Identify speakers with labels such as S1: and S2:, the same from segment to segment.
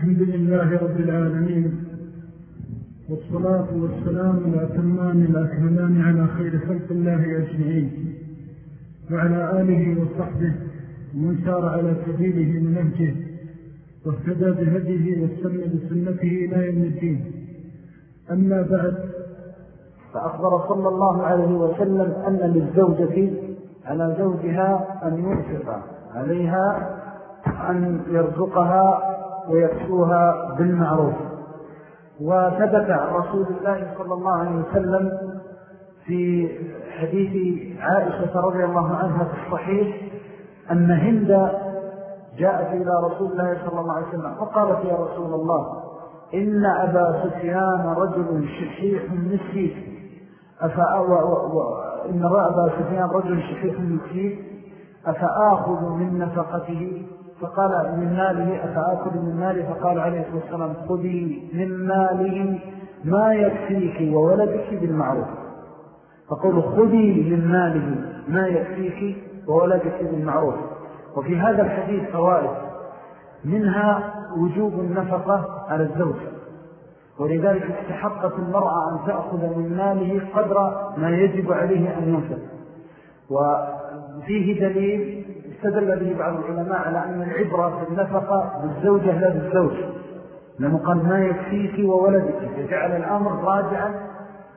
S1: الحمد لله رب العالمين والصلاة والسلام الأتمان الأكملان على خير خلق الله أجمعين وعلى آله وصحبه ومن سار على سبيله من نهجه واهتدى بهديه والسنة بسنته إلى يوم الدين. أما بعد
S2: فأخبر صلى الله عليه وسلم أن للزوجة على زوجها أن ينفق عليها أن يرزقها ويكسوها بالمعروف. وثبت رسول الله صلى الله عليه وسلم في حديث عائشة رضي الله عنها في الصحيح أن هند جاءت إلى رسول الله صلى الله عليه وسلم فقالت يا رسول الله إن أبا سفيان رجل شحيح مسكين. إن أبا سفيان رجل شحيح مسكين. أفآخذ من نفقته؟ فقال من ماله أفآكل من ماله؟ فقال عليه الصلاة والسلام خذي من ماله ما يكفيك وولدك بالمعروف. فقول خذي من ماله ما يكفيك وولدك بالمعروف. وفي هذا الحديث فوائد. منها وجوب النفقة على الزوج. ولذلك استحقت المرأة أن تأخذ من ماله قدر ما يجب عليه أن ينفق. وفيه دليل استدل به بعض العلماء على أن العبرة في النفقة بالزوجة لا بالزوج. لأنه قال ما يكفيك وولدك. فجعل الأمر راجعا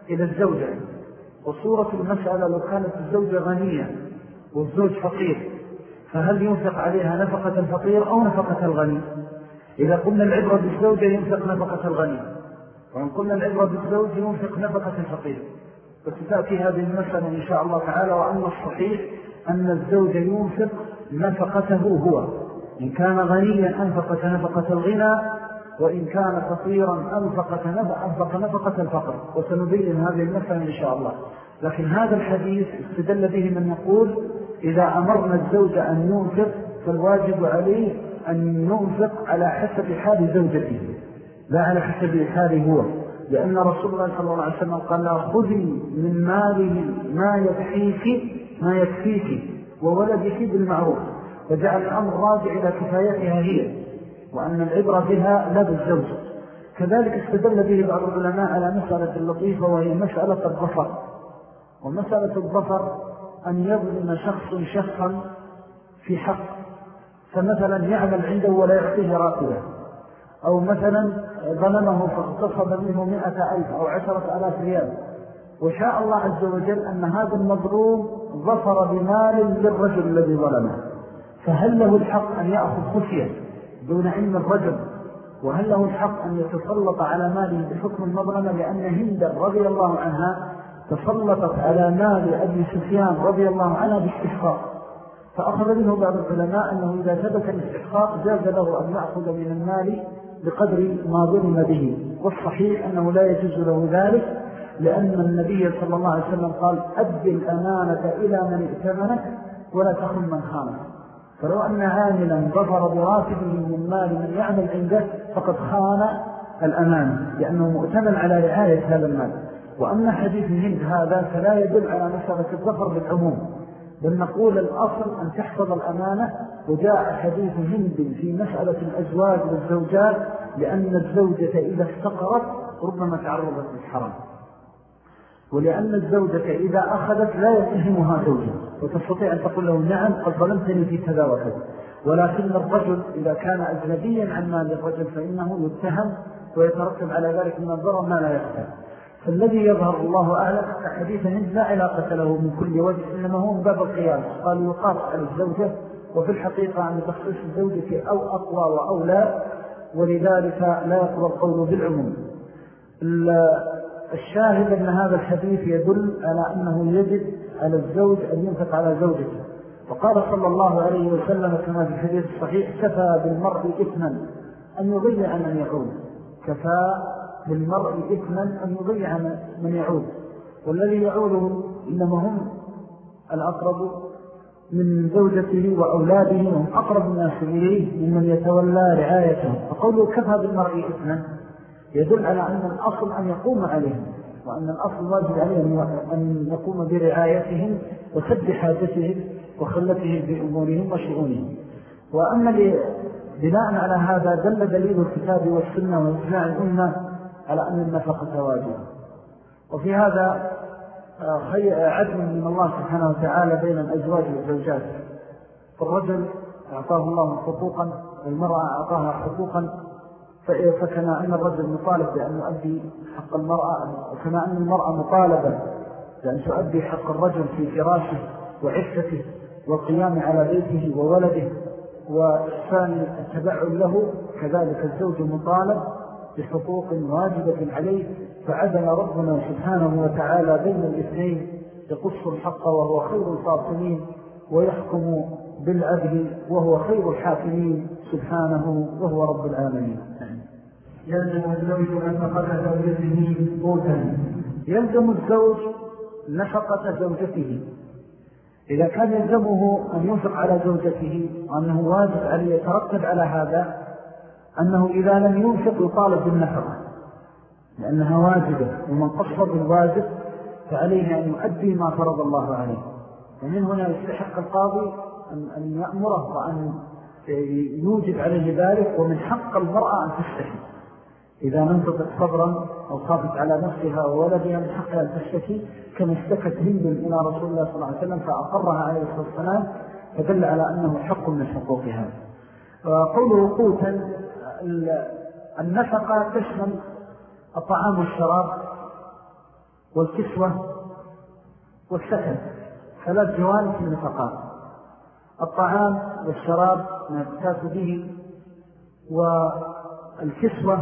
S2: إلى الزوجة. وصورة المسألة لو كانت الزوجة غنية والزوج فقير فهل ينفق عليها نفقة الفقير أو نفقة الغني؟ إذا قلنا العبرة بالزوجة ينفق نفقة الغني. وإن قلنا العبرة بالزوج ينفق نفقة الفقير. فستأتي هذه المسألة إن شاء الله تعالى وأن الصحيح أن الزوج ينفق نفقته هو. إن كان غنيا أنفق نفقة الغنى وإن كان فقيرا أنفق أنفق نفقة الفقر. وسنبين هذه المسألة إن شاء الله. لكن هذا الحديث استدل به من يقول إذا أمرنا الزوج أن ينفق فالواجب عليه أن ينفق على حسب حال زوجته لا على حسب حاله هو. لأن رسول الله صلى الله عليه وسلم قال خذي من ماله ما يكفيك ما يكفيك وولدك بالمعروف. فجعل الأمر راجع إلى كفايتها هي وأن العبرة بها لا بالزوج كذلك استدل به بعض العلماء على مسألة اللطيفة وهي مسألة الظفر. ومسألة الظفر أن يظلم شخص شخصا في حق. فمثلا يعمل عنده ولا يعطيه راتبة. أو مثلا ظلمه فاغتصب منه مئة ألف أو عشرة ألاف ريال. وشاء الله عز وجل أن هذا المظلوم ظفر بمال للرجل الذي ظلمه. فهل له الحق أن يأخذ خفية دون علم الرجل؟ وهل له الحق أن يتسلط على ماله بحكم المظلمة لأن هند رضي الله عنها تسلطت على مال أبي سفيان رضي الله عنها باستحقاق. فأخذ منه بعض العلماء أنه إذا ثبت الاستحقاق جاز له أن يأخذ من المال بقدر ما ظلم به. والصحيح أنه لا يجوز له ذلك لأن النبي صلى الله عليه وسلم قال أد الأمانة إلى من ائتمنك ولا تخن من خانك. فلو أن عاملا ظفر براتبه من مال من يعمل عنده فقد خان الأمانة لأنه مؤتمن على رعاية هذا المال. وأما حديث هند هذا فلا يدل على مسألة الظفر بالعموم. بل نقول الأصل أن تحفظ الأمانة وجاء حديث هند في مسألة الأزواج والزوجات لأن الزوجة إذا استقرت ربما تعرضت للحرام. ولأن الزوجة إذا أخذت لا يتهمها زوجها وتستطيع أن تقول له نعم قد ظلمتني في كذا وكذا. ولكن الرجل إذا كان أجنبيا عن مال الرجل فإنه يتهم ويترتب على ذلك من الضرر ما لا يخفى فالذي يظهر الله أعلم أن حديث هند لا علاقة له من كل وجه إنما هو من باب القيام قال يقاس على الزوجة وفي الحقيقة أن تخصيص الزوجة أو أقوى وأولى ولذلك لا يقوى القول بالعموم. الشاهد أن هذا الحديث يدل على أنه يجب على الزوج أن ينفق على زوجته. وقال صلى الله عليه وسلم كما في الحديث الصحيح كفى بالمرء إثما أن يضيع من يعود. كفى بالمرء إثما أن يضيع من يعود. والذي يعوده إنما هم الأقرب من زوجته وأولاده هم أقرب الناس إليه ممن يتولى رعايته فقوله كفى بالمرء إثما يدل على أن الأصل أن يقوم عليهم وأن الأصل واجب عليهم أن يقوم برعايتهم وسد حاجتهم وخلتهم بأمورهم وشؤونهم. وأما بناء على هذا دل دليل الكتاب والسنة وإجماع الأمة على أن النفقة واجبة. وفي هذا آه، عدل من الله سبحانه وتعالى بين الأزواج والزوجات. فالرجل أعطاه الله حقوقا والمرأة أعطاها حقوقا فكما أن الرجل مطالب بأن يؤدي حق المرأة وكما أن المرأة مطالبة بأن تؤدي حق الرجل في فراشه وعفته والقيام على بيته وولده وإحسان التبع له كذلك الزوج مطالب بحقوق واجبة عليه فعدل ربنا سبحانه وتعالى بين الاثنين يقص الحق وهو خير الفاصلين ويحكم بالعدل وهو خير الحاكمين سبحانه وهو رب العالمين.
S1: يلزم الزوج نفقة زوجته قوتا
S2: يلزم الزوج نفقة زوجته. إذا كان يلزمه أن ينفق على زوجته وأنه واجب عليه يترتب على هذا أنه إذا لم ينفق يطالب بالنفقة لأنها واجبة ومن قصر بالواجب فعليه أن يؤدي ما فرض الله عليه. ومن هنا يستحق القاضي أن يأمره وأن يوجب عليه ذلك ومن حق المرأة أن تستحي إذا لم تطق صبرا أو خافت على نفسها وولدها من حقها أن تشتكي. كما اشتكت هند إلى رسول الله صلى الله عليه وسلم فأقرها عليه الصلاة والسلام فدل على أنه حق من حقوقها. وقوله قوتا النفقة تشمل الطعام والشراب والكسوة والسكن. ثلاث جوانب في النفقات. الطعام والشراب ما تتاك به والكسوة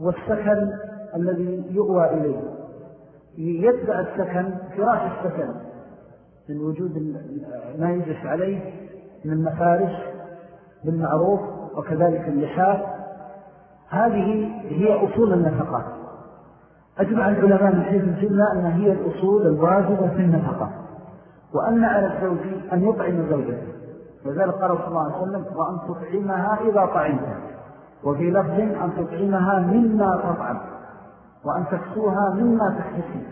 S2: والسكن الذي يؤوى إليه. يتبع السكن فراش السكن من وجود ما يجلس عليه من مفارش بالمعروف وكذلك اللحاف هذه هي أصول النفقات أجمع العلماء من حيث الجملة أنها هي الأصول الواجبة في النفقة. وأن على الزوج أن يطعم زوجته. وذلك قال صلى الله عليه وسلم وأن تطعمها إذا طعمتها وفي لفظ أن تطعمها مما تطعم. وأن تكسوها مما تكسي.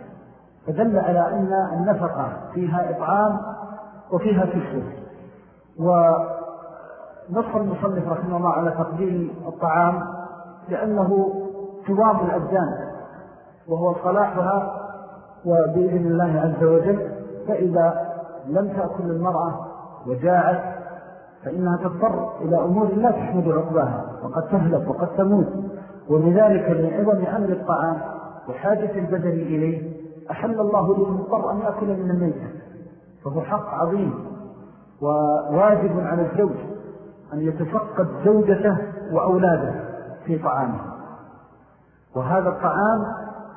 S2: فدل على أن النفقة فيها إطعام وفيها كسو. ونص المصنف رحمه الله على تقديم الطعام لأنه توام الأبدان وهو صلاحها وبإذن الله عز وجل فإذا لم تأكل المرأة وجاعت فإنها تضطر إلى أمور لا تحمد عقباها وقد تهلك وقد تموت ولذلك من عظم أمر الطعام وحاجة البدن إليه أحل الله للمضطر أن يأكل من الميتة فهو حق عظيم وواجب على الزوج. أن يتفقد زوجته وأولاده في طعامه. وهذا الطعام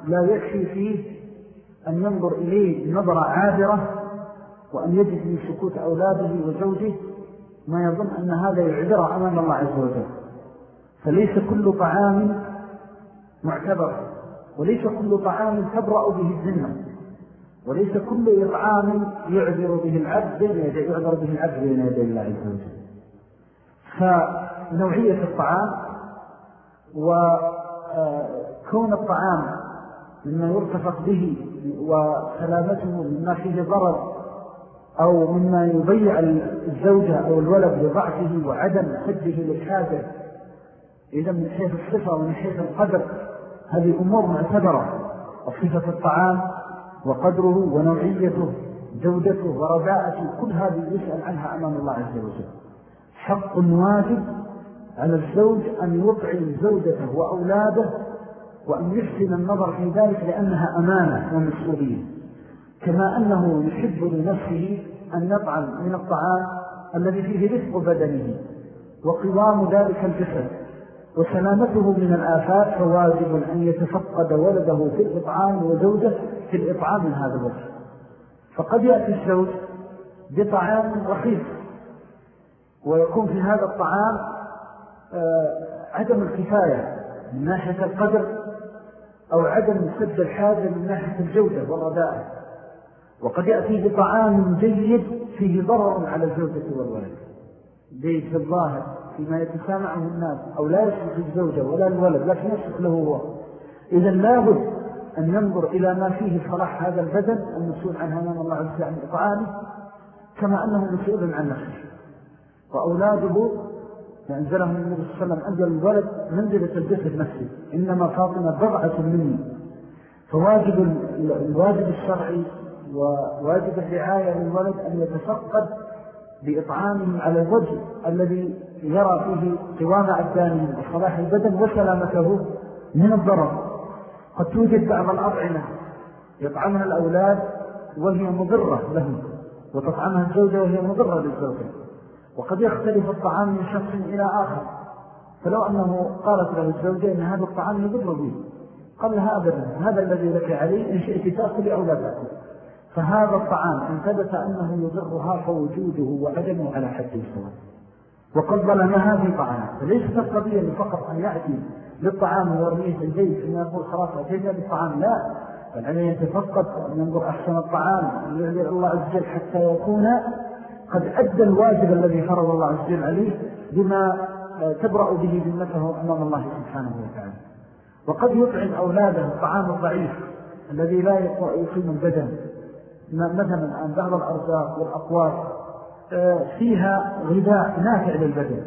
S2: لا يكفي فيه أن ينظر إليه نظرة عابرة وأن يجد من سكوت أولاده وزوجه ما يظن أن هذا يعذر أمام الله عز وجل. فليس كل طعام معتبر وليس كل طعام تبرأ به الذنة وليس كل إطعام يعذر به العبد يعذر به العبد بين يدي الله عز وجل. فنوعية الطعام وكون الطعام مما يرتفق به وسلامته مما فيه ضرر أو مما يضيع الزوجة أو الولد لضعفه وعدم حده للحاجة إذا من حيث الصفة ومن حيث القدر هذه أمور معتبرة وصفة الطعام وقدره ونوعيته جودته ورباءته كل هذه يسأل عنها أمام الله عز وجل. حق واجب على الزوج أن يطعم زوجته وأولاده وأن يحسن النظر في ذلك لأنها أمانة ومسؤولية. كما أنه يحب لنفسه أن يطعم من الطعام الذي فيه رفق بدنه وقوام ذلك الجسد وسلامته من الآفات فواجب أن يتفقد ولده في الإطعام وزوجه في الإطعام من هذا الوجه فقد يأتي الزوج بطعام رخيص. ويكون في هذا الطعام آه، عدم الكفاية من ناحية القدر أو عدم سد الحاجة من ناحية الجودة والرداء. وقد يأتي بطعام جيد فيه ضرر على الزوجة والولد. في الظاهر فيما يتسامعه الناس أو لا يسلك الزوجة ولا الولد لكن يسلك له هو. إذا لابد أن ينظر إلى ما فيه صلاح هذا البدن المسؤول عنه أمام الله عز وجل عن إطعامه كما أنه مسؤول عن نفسه. وأولاده فأنزله النبي صلى الله عليه وسلم أنزل الولد منزلة الجسد نفسه إنما فاطمة بضعة مني. فواجب الواجب الشرعي وواجب الرعاية للولد أن يتفقد بإطعامهم على الوجه الذي يرى فيه قوام أبدانهم. وصلاح البدن وسلامته من الضرر. قد توجد بعض الأطعمة يطعمها الأولاد وهي مضرة لهم وتطعمها الزوجة وهي مضرة للزوجة. وقد يختلف الطعام من شخص إلى آخر. فلو أنه قالت له الزوجة إن هذا الطعام يضر به قال لها أبدا هذا الذي لك عليه إن شئت تأكل أو لا تأكل. فهذا الطعام إن ثبت أنه يضرها فوجوده وعدمه على حد سواء وقد ظلمها في طعام فليست القضية فقط أن يأتي للطعام ويرميه في البيت ثم يقول خلاص أتينا بالطعام لا. بل أن يتفقد أن ينظر أحسن الطعام الله عز وجل حتى يكون قد أدى الواجب الذي فرض الله عز وجل عليه بما تبرأ به ذمته أمام الله سبحانه وتعالى. وقد يطعم أولاده الطعام الضعيف الذي لا يقيم البدن. مثلا عن بعض الأرزاق والأقوات آه، فيها غذاء نافع للبدن.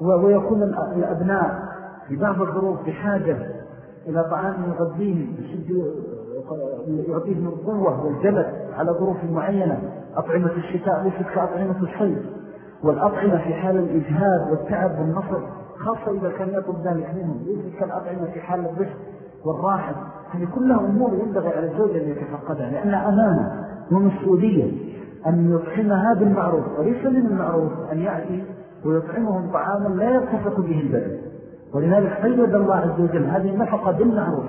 S2: ويكون الأبناء في بعض الظروف بحاجة إلى طعام يغذيهم يعطيهم القوة والجلد على ظروف معينة. أطعمة الشتاء ليست كأطعمة الصيف والأطعمة في حال الإجهاد والتعب والنصر خاصة إذا كان يطلب ذلك منهم ليست كالأطعمة في حال الرفق والراحة. هذه كلها أمور ينبغي على الزوجة أن يتفقدها لأنها أمانة ومسؤولية أن يطعمها بالمعروف وليس من المعروف أن يأتي ويطعمهم طعاما لا يتفق به البدن. ولذلك قيد الله عز وجل هذه النفقة بالمعروف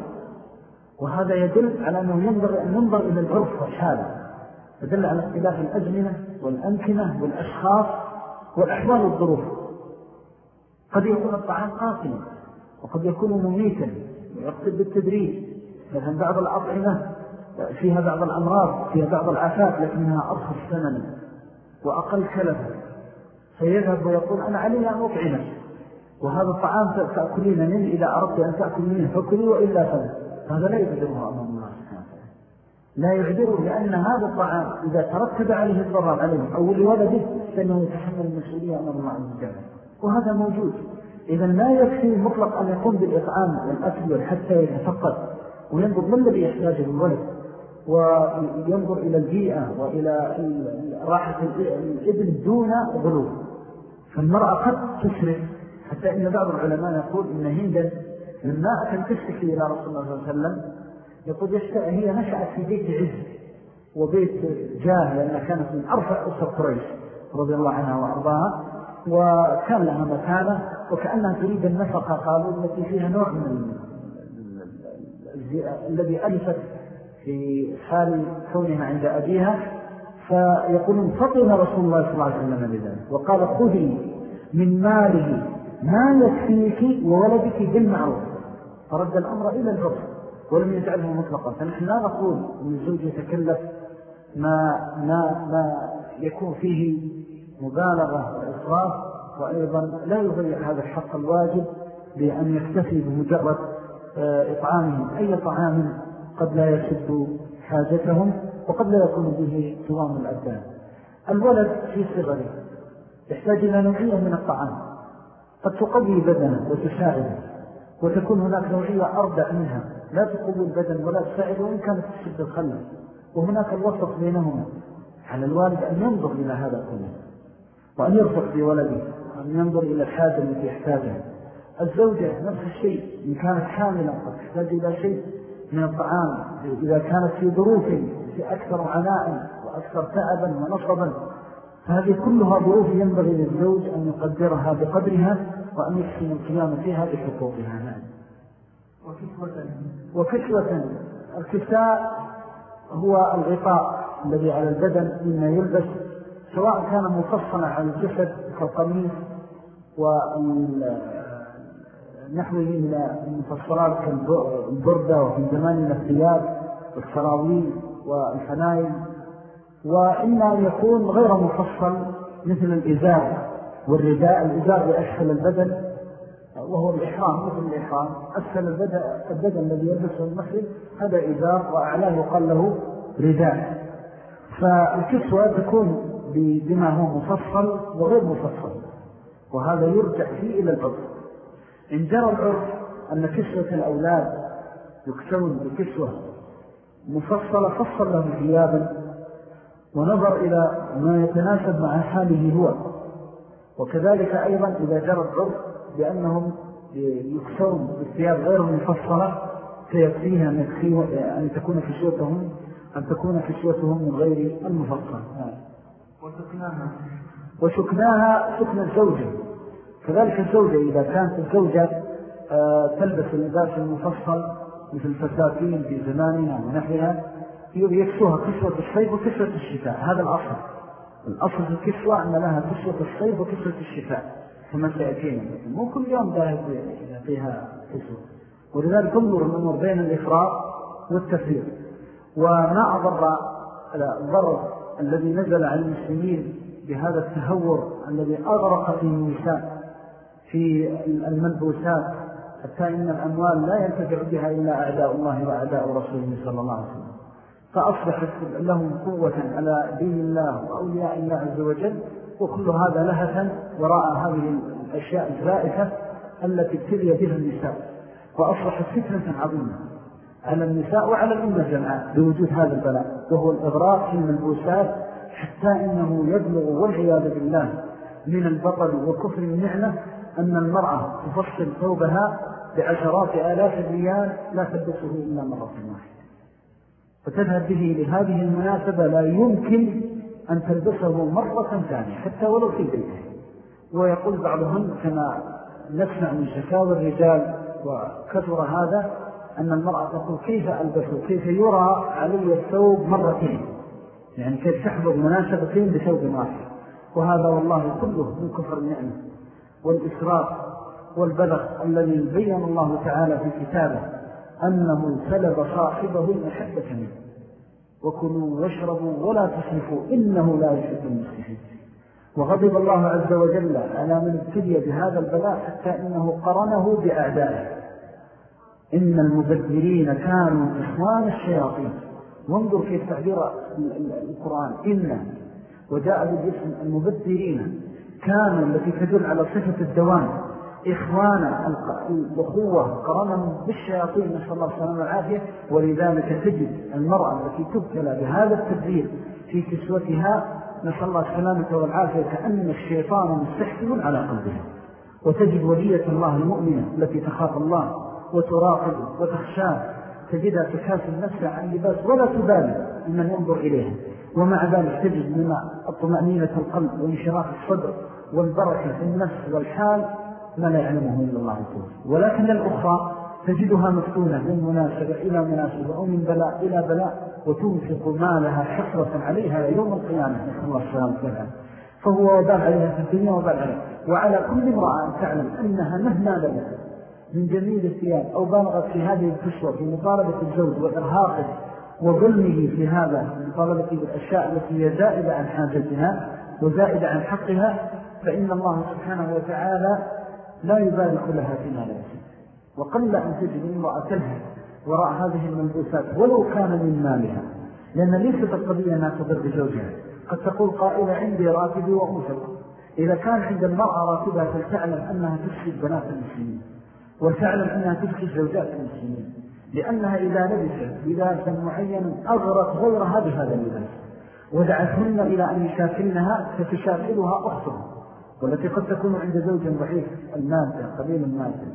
S2: وهذا يدل على أنه ينظر أن ينظر إلى العرف والحالة يدل على اختلاف الأزمنة والأمكنة والأشخاص والأحوال والظروف قد يكون الطعام قاسما وقد يكون مميتا ويقصد بالتدريج مثلا بعض الأطعمة فيها بعض الأمراض فيها بعض العفات لكنها أرخص ثمنا وأقل كلفة فيذهب ويقول أنا علي أن أطعمك وهذا الطعام تأكلين منه إذا أردت أن تأكل منه فكلي وإلا فلا. هذا لا يعذره أمام الله لا يعذره لأن هذا الطعام إذا ترتب عليه الضرر عليه أو لولده فإنه يتحمل المسؤولية أمام الله عز وجل وهذا موجود. إذا لا يكفي مطلق أن يقوم بالإطعام والأكل حتى يتفقد وينظر ما الذي يحتاجه الولد وينظر إلى البيئة وإلى راحة الإبن دون غلو. فالمرأة قد تسرع حتى إن بعض العلماء يقول إن هندا لما أتن تشتكي إلى رسول الله صلى الله عليه وسلم يقول هي نشأت في بيت عز وبيت جاه لأنها كانت من أرفع أسر قريش رضي الله عنها وأرضاها وكان لها مكانة وكأنها تريد النفقة قالوا التي فيها نوع من الذي ألفت في حال كونها عند أبيها فيقولون فطن رسول الله صلى الله عليه وسلم بذلك. وقال خذي من ماله ما يكفيك وولدك بالمعروف. فرد الأمر إلى العرف ولم يجعله مطلقا. فنحن لا نقول أن الزوج يتكلف ما, ما, ما يكون فيه مبالغة وإصراف وأيضا لا يضيع هذا الحق الواجب بأن يكتفي بمجرد آه، إطعامهم أي طعام قد لا يسد حاجتهم وقد لا يكون به طوام الأبدان. الولد في صغره يحتاج إلى نوعية من الطعام. قد تقوي بدنه وتساعده. وتكون هناك نوعية أربع منها. لا تقوي البدن ولا تساعد وإن كانت تشد الخلف وهناك الوسط بينهما. على الوالد أن ينظر إلى هذا كله. وأن يرفق بولده. وأن ينظر إلى الحاجة التي يحتاجها. الزوجة نفس الشيء. إن كانت حاملة قد تحتاج إلى شيء من الطعام. إذا كانت في ظروف في أكثر عناء وأكثر تعبا ونصبا فهذه كلها ظروف ينبغي للزوج أن يقدرها بقدرها وأن يحسن القيام فيها بحقوقها نعم. وكسوة. وكسوة. الكساء هو الغطاء الذي على البدن مما يلبس سواء كان مفصلا على الجسد كالقميص ونحوه من المفصلات كالبردة وفي زماننا الثياب والسراويل والحنايم وإما أن يكون غير مفصل مثل الإزار. والرداء الإزار لأسفل البدن وهو الإحرام مثل الإحرام. أسفل البدن, الذي يلبسه المحرم هذا إزار وأعلاه يقال له رداء. فالكسوة تكون بما هو مفصل وغير مفصل وهذا يرجع فيه إلى العرف. إن جرى العرف أن كسوة الأولاد يكسون بكسوة مفصلة فصل لهم ثيابا ونظر إلى ما يتناسب مع حاله هو. وكذلك أيضا إذا جرى العرف بأنهم يكسون بالثياب غير مفصلة فيكفيها أن, أن تكون كسوتهم أن تكون كسوتهم من غير المفصل. وسكناها وسكناها سكن الزوجة. كذلك الزوجة إذا كانت الزوجة آه، تلبس اللباس المفصل مثل الفساتين في زماننا ونحوها يكسوها كسوة الصيف وكسوة الشتاء. هذا الأصل. الأصل في الكسوة أن لها كسوة الصيف وكسوة الشتاء كما سيأتينا. مو كل يوم ذاهب فيها كسوة. ولذلك انظر الأمور بين الإفراط والتفريط وما أضر الضرر الذي نزل على المسلمين بهذا التهور الذي أغرق في النساء في المنبوسات حتى إن الأموال لا ينتفع بها إلا أعداء الله وأعداء رسوله صلى الله عليه وسلم. فأصبحت لهم قوة على دين الله وأولياء الله عز وجل وكل هذا لهفا وراء هذه الأشياء الزائفة التي ابتلي بها النساء. وأصبحت فتنة عظيمة على النساء وعلى الأمة جمعاء بوجود هذا البلاء وهو الإغراق في الملبوسات حتى إنه يبلغ والعياذ بالله من البطل وكفر النعمة أن المرأة تفصل ثوبها بعشرات آلاف الريال لا تلبسه إلا مرة واحدة. فتذهب به لهذه المناسبة لا يمكن أن تلبسه مرة ثانية حتى ولو في بيته ويقول بعضهم كما نسمع من شكاوى الرجال وكثر هذا أن المرأة تقول كيف ألبسه كيف يرى علي الثوب مرتين؟ يعني كيف تحضر مناسبتين بثوب واحد. وهذا والله كله من كفر النعمة والإسراف والبلغ الذي بين الله تعالى في كتابه. أنه سلب صاحبه المحبة منه. وكلوا واشربوا ولا تسرفوا إنه لا يحب المسرفين. وغضب الله عز وجل على من ابتلي بهذا البلاء حتى إنه قرنه بأعدائه. إن المبذرين كانوا إخوان الشياطين. وانظر كيف تعبير القرآن. إن وجاء بالاسم المبذرين كانوا التي تدل على صفة الدوام. إخوانا الأخوة قرنهم بالشياطين نسأل الله السلام والعافية. ولذلك تجد المرأة التي تبتلى بهذا التبذير في كسوتها نسأل الله السلامة والعافية كأن الشيطان مستحكم على قلبها. وتجد ولية الله المؤمنة التي تخاف الله وتراقب وتخشاه تجدها تكاسل نفسها عن لباس ولا تبالي من ينظر إليها. ومع ذلك تجد من الطمأنينة القلب وانشراح الصدر والبركة في النفس والحال ما لا يعلمه إلا الله تعالى ولكن الأخرى تجدها مفتونة من مناسبة إلى مناسبة أو من بلاء إلى بلاء وتنفق مالها حفرة عليها يوم القيامة نسأل الله السلام فهو وبال عليها في الدنيا وبال عليها. وعلى كل امرأة أن تعلم أنها مهما لبثت من جميل الثياب أو بالغت في هذه الكسوة في مطالبة الزوج وإرهاقه وظلمه في هذا مطالبة بالأشياء التي هي زائدة عن حاجتها وزائدة عن حقها فإن الله سبحانه وتعالى لا يبارك لها فيما لبثت وقل أن تجد امرأة تلهى وراء هذه الملبوسات ولو كان من مالها. لأن ليست القضية أنها تضر بزوجها. قد تقول قائلة عندي راتبي وأنفق إذا كان عند المرأة راتبها فلتعلم أنها تسكي بنات المسلمين. وتعلم أنها تسكي زوجات المسلمين. لأنها إذا لبست لباسا معينا أغرت غيرها بهذا اللباس. ودعتهن إلى أن يشاكلنها فتشاكلها أختها. والتي قد تكون عند زوج ضعيف المادة قليل المادة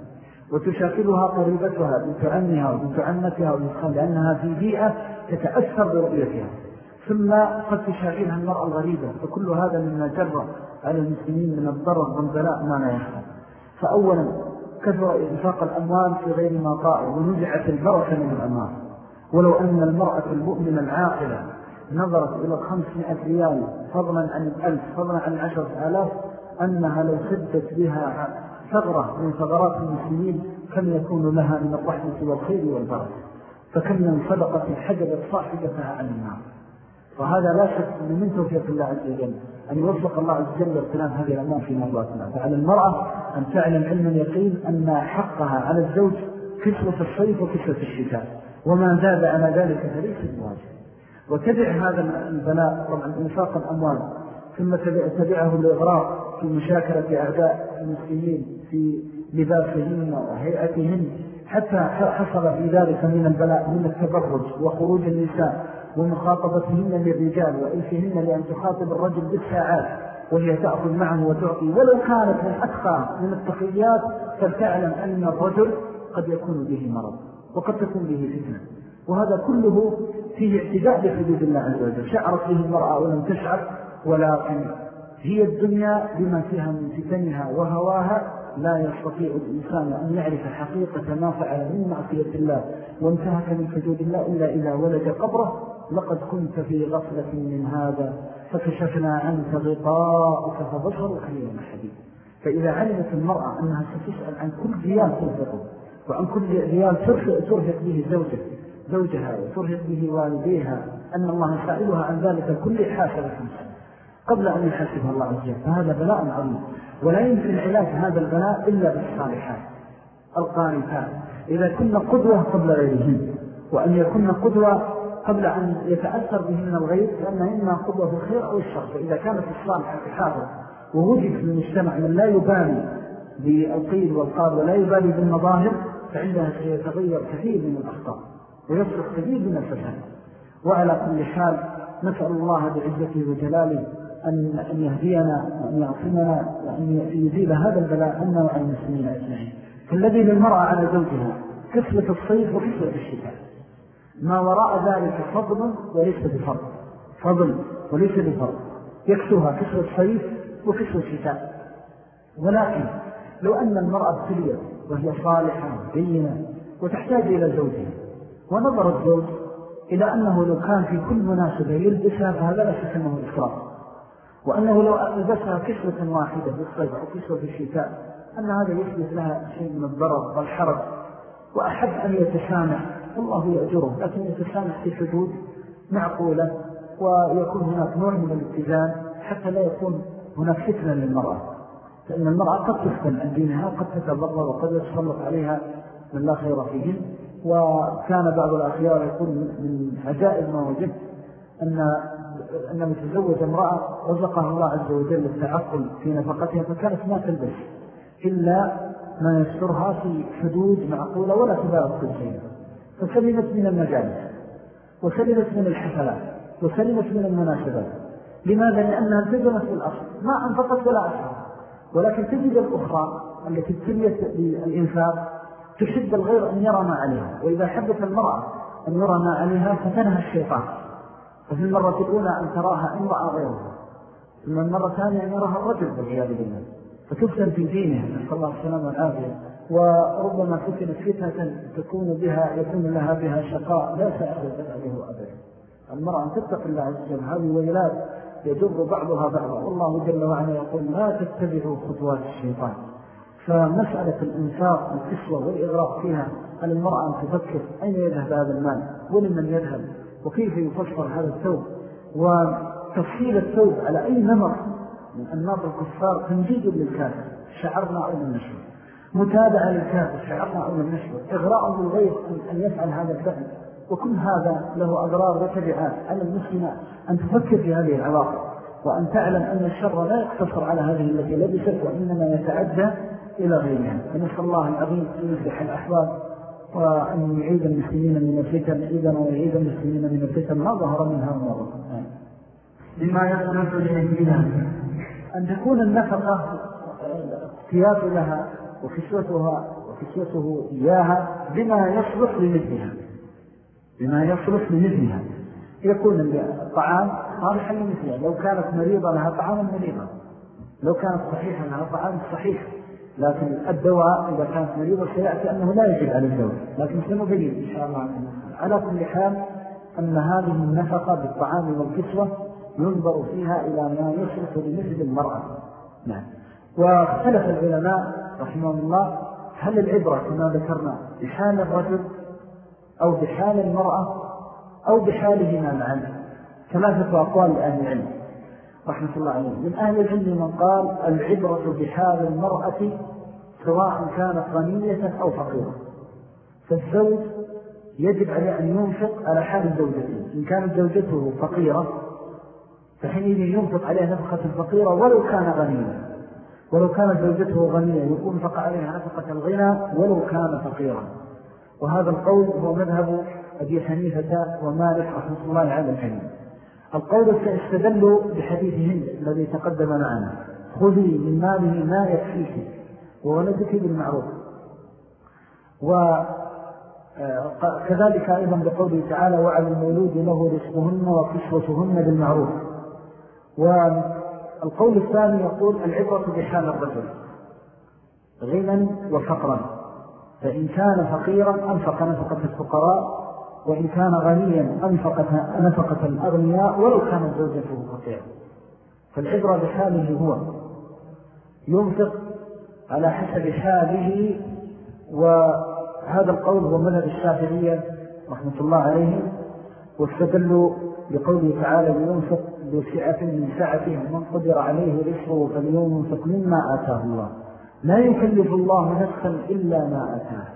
S2: وتشاكلها قريبتها بنت عمها وبنت عمتها وبنت لأنها في بيئة تتأثر برؤيتها. ثم قد تشاكلها المرأة الغريبة فكل هذا مما جرى على المسلمين من الضرر والبلاء ما لا يخفى فأولا كثر إنفاق الأموال في غير ما طائر ونزعت البركة من الأموال. ولو أن المرأة المؤمنة العاقلة نظرت إلى الخمسمائة ريال فضلا عن الألف فضلا عن العشرة آلاف أنها لو سدت بها ثغرة من ثغرات المسلمين كم يكون لها من الرحمة والخير والبركة؟ فكم من صدقة حجبت صاحبتها عن النار. وهذا لا شك من توفيق الله عز وجل. أن يوفق الله عز وجل ارتنام هذه الأمام في مرضاتنا فعلى المرأة أن تعلم علم اليقين أن حقها على الزوج كسوة الصيف وكسوة الشتاء. وما زاد على ذلك فليس الواجب وتبع هذا البلاء. طبعا إنفاق الأموال ثم تبعه الإغراق في مشاكلة أعداء المسلمين في لباسهن وهيئتهن حتى حصل في ذلك من البلاء من التبرج وخروج النساء ومخاطبتهن للرجال وإلفهن لأن تخاطب الرجل بالساعات وهي تأخذ معه وتعطي. ولو كانت من أتقى من التقيات فلتعلم أن الرجل قد يكون به مرض وقد تكون به فتنة. وهذا كله فيه اعتداء بحدود الله عز وجل. شعرت به المرأة ولم تشعر. ولكن هي الدنيا بما فيها من فتنها وهواها لا يستطيع الإنسان أن يعرف حقيقة ما فعل من معصية الله وانتهك من حدود الله إلا إذا ولد قبره. لقد كنت في غفلة من هذا فكشفنا عنك غطاءك فبصرك اليوم حديث فإذا علمت المرأة أنها ستسأل عن كل ريال تنفقه وعن كل ريال ترهق به زوجها زوجها وترهق به والديها أن الله سائلها عن ذلك كل حاسبة قبل أن يحاسبها الله عز وجل. فهذا بلاء عظيم. ولا يمكن علاج هذا البلاء إلا بالصالحات. القانتات. إذا كنا قدوة قبل غيرهن وأن يكون قدوة قبل أن يتأثر بهن الغير لأنها إما قدوة الخير أو الشر. فإذا كانت الصالحة تحاضر ووجد في المجتمع من لا يبالي بالقيل والقال ولا يبالي بالمظاهر فعندها سيتغير كثير من الأخطاء ويصرف كثير من الفساد. وعلى كل حال نسأل الله بعزته وجلاله أن يهدينا وأن يعصمنا وأن يزيل هذا البلاء عنا وعن المسلمين أجمعين. فالذي للمرأة على زوجها كسلة الصيف وكسلة الشتاء. ما وراء ذلك فضل وليس بفرض. فضل وليس بفرض. يكسوها كسلة الصيف وكسلة الشتاء. ولكن لو أن المرأة ابتليت وهي صالحة بينة وتحتاج إلى زوجها ونظر الزوج إلى أنه لو كان في كل مناسبة يلبسها فهذا لا شك أنه إسراف. وأنه لو ألبسها كسوة واحدة في الصيف أو كسوة في الشتاء أن هذا يحدث لها شيء من الضرر والحرج. وأحب أن يتسامح والله يأجره لكن يتسامح في حدود معقولة ويكون هناك نوع من الاتزان حتى لا يكون هناك فتنة للمرأة. فإن المرأة قد تفتن عن دينها وقد تتضرر وقد يتسلط عليها من لا خير فيهن. وكان بعض الأخيار يقول من عجائب ما وجدت أن أن متزوج امرأة رزقها الله عز وجل التعقل في نفقتها فكانت ما تلبس إلا ما يسترها في حدود معقولة ولا تبالغ كل شيء فسلمت من المجالس وسلمت من الحفلات وسلمت من المناسبات. لماذا؟ لأنها التزمت بالأصل ما أنفقت ولا أسرها ولكن تجد الأخرى التي ابتليت بالإنفاق تحب الغير أن يرى ما عليها وإذا حبت المرأة أن يرى ما عليها فتنها الشيطان. وفي المرة الأولى أن تراها امرأة غيرها. ثم المرة الثانية أن يراها الرجل بالعياذ بالله. فتفتن في دينها نسأل الله السلام والعافية. وربما فتنت فتنة تكون بها يكون لها بها شقاء لا سأخذ بعده أبدا. المرأة أن تتق الله عز وجل هذه ويلات يجر بعضها بعضا. والله جل وعلا يقول لا تتبعوا خطوات الشيطان. فمسألة الإنفاق والكسوة والإغراق فيها على المرأة أن تفكر أين يذهب هذا المال؟ ولمن يذهب؟ وكيف يفسر هذا الثوب وتفصيل الثوب على أي نمط من أنماط الكفار تنجيد للكافر شعرنا أو من متابعة للكافر شعرنا أو من إغراء للغير أن يفعل هذا الفعل. وكل هذا له أضرار وتبعات. على المسلمة أن تفكر في هذه العلاقة وأن تعلم أن الشر لا يقتصر على هذه التي لبست وإنما يتعدى إلى غيرها. فنسأل الله العظيم أن يصلح الأحوال. وأن يعيد المسلمين من الفتن إذن ويعيد المسلمين من الفتن ما ظهر منها وما
S1: لما يصلح لنفسها
S2: أن تكون النفقة اختيار لها وكسوتها وكسوته إياها بما يصلح لمثلها. بما يصلح لمثلها. يكون الطعام صالحا لمثلها. لو كانت مريضة لها طعام مريضة. لو كانت صحيحة لها طعام صحيح. لكن الدواء إذا كانت مريضة سيأتي أنه لا يجب على الدواء. لكن سنبين إن شاء الله على كل حال أن هذه النفقة بالطعام والكسوة ينظر فيها إلى ما يصرف لمثل المرأة. نعم. واختلف العلماء رحمه الله هل العبرة كما ذكرنا بحال الرجل أو بحال المرأة أو بحالهما معا؟ ثلاثة أقوال لأهل العلم. رحمة الله عليه. من أهل العلم من قال العبرة بحال المرأة سواء كانت غنية أو فقيرة. فالزوج يجب عليه أن ينفق على حال زوجته. إن كانت زوجته فقيرة فحينئذ ينفق عليها نفقة الفقيرة ولو كان غنيا. ولو كانت زوجته غنية يكون نفق عليها نفقة الغنى ولو كان فقيرا. وهذا القول هو مذهب أبي حنيفة ومالك رحمة الله على الحليم القول استدلوا بحديث هند الذي تقدم معنا. خذي من ماله ما يكفيك وولدك بالمعروف. وكذلك أيضا بقوله تعالى وعلى المولود له رزقهن وكسوتهن بالمعروف. والقول الثاني يقول العبرة بحال الرجل غنى وفقرا فإن كان فقيرا أنفق نفقة الفقراء وإن كان غنيا أنفقت نفقة الأغنياء ولو كانت زوجته فقيرا. فالعبرة بحاله هو ينفق على حسب حاله وهذا القول هو مذهب الشافعية رحمة الله عليه واستدلوا بقوله تعالى لينفق بسعة من سعته من قدر عليه رسره فلينفق مما آتاه الله. لا يكلف الله نفسا إلا ما آتاه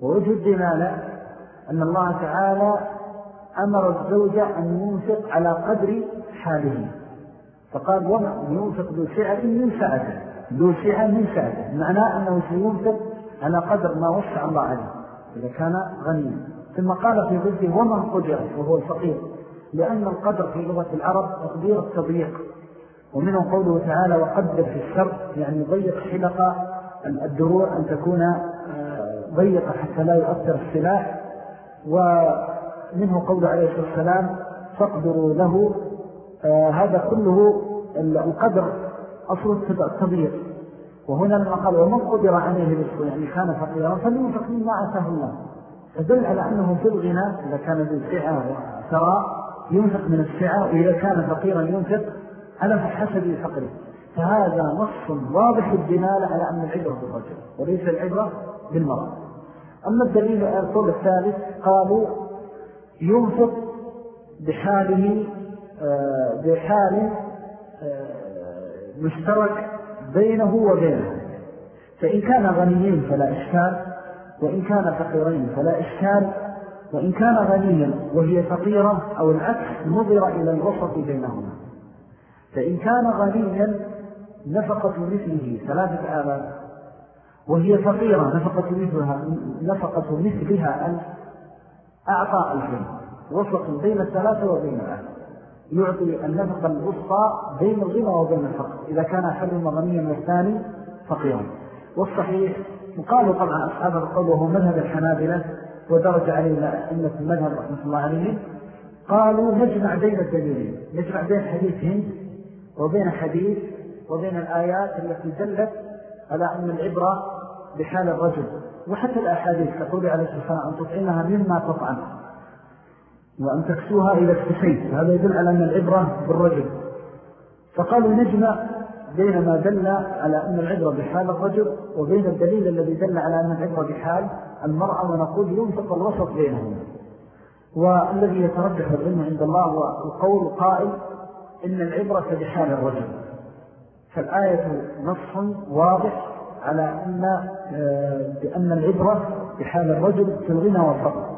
S2: ووجه الدلالة أن الله تعالى أمر الزوجة أن ينفق على قدر حاله. فقال وما ينفق ذو سعة من سعته ذو سعة من سعته معناه أنه سينفق على قدر ما وسع الله عليه إذا كان غنيا ثم قال في ضده ومن قدر وهو الفقير لأن القدر في لغة العرب تقدير التضييق. ومنه قوله تعالى وقدر في الشر يعني ضيق حلق الدروع أن تكون آه، ضيقة حتى لا يؤثر السلاح. ومنه قوله عليه الصلاة والسلام فاقدروا له. آه، هذا كله القدر أصل التضييق. وهنا لما قال ومن قدر عليه رزقه يعني كان فقيرا فلينفق مما أتاه الله. فدل على أنه في الغنى إذا كان ذو سعة وثراء ينفق من السعة وإذا كان فقيرا ينفق على حسب فقره. فهذا نص واضح الدلالة على أن العبرة بالرجل وليس العبرة بالمرأة. أما الدليل القول الثالث قالوا ينفق بحاله آه، بحال آه، مشترك بينه وبينه. فإن كان غنيين فلا إشكال وإن كان فقيرين فلا إشكال وإن كان غنيا وهي فقيرة أو العكس نظر إلى الوسط بينهما. فإن كان غنيا نفقة مثله ثلاثة آلاف وهي فقيرة نفقة مثلها نفقة مثلها ألف أعطى ألفين وسط بين الثلاثة وبين الألف يعطي النفقة الوسطى بين الغنى وبين الفقر. إذا كان أحدهما غنيا والثاني فقيرا والصحيح وقالوا طبعا أصحاب القول وهو مذهب الحنابلة ودرج عليه أئمة المذهب رحمة الله عليهم قالوا نجمع بين الدليلين. نجمع بين حديث هند وبين حديث وبين الآيات التي دلت على أن العبرة بحال الرجل. وحتى الأحاديث تقول على السلام أن تطعمها مما تطعم وأن تكسوها إذا اكتسيت. هذا يدل على أن العبرة بالرجل. فقالوا نجمع بين ما دل على أن العبرة بحال الرجل وبين الدليل الذي دل على أن العبرة بحال المرأة ونقول ينفق الوسط بينهم والذي يترجح العلم عند الله هو القول قائل إن العبرة بحال الرجل. فالآية نص واضح على أن آه، بأن العبرة بحال الرجل في الغنى والفقر.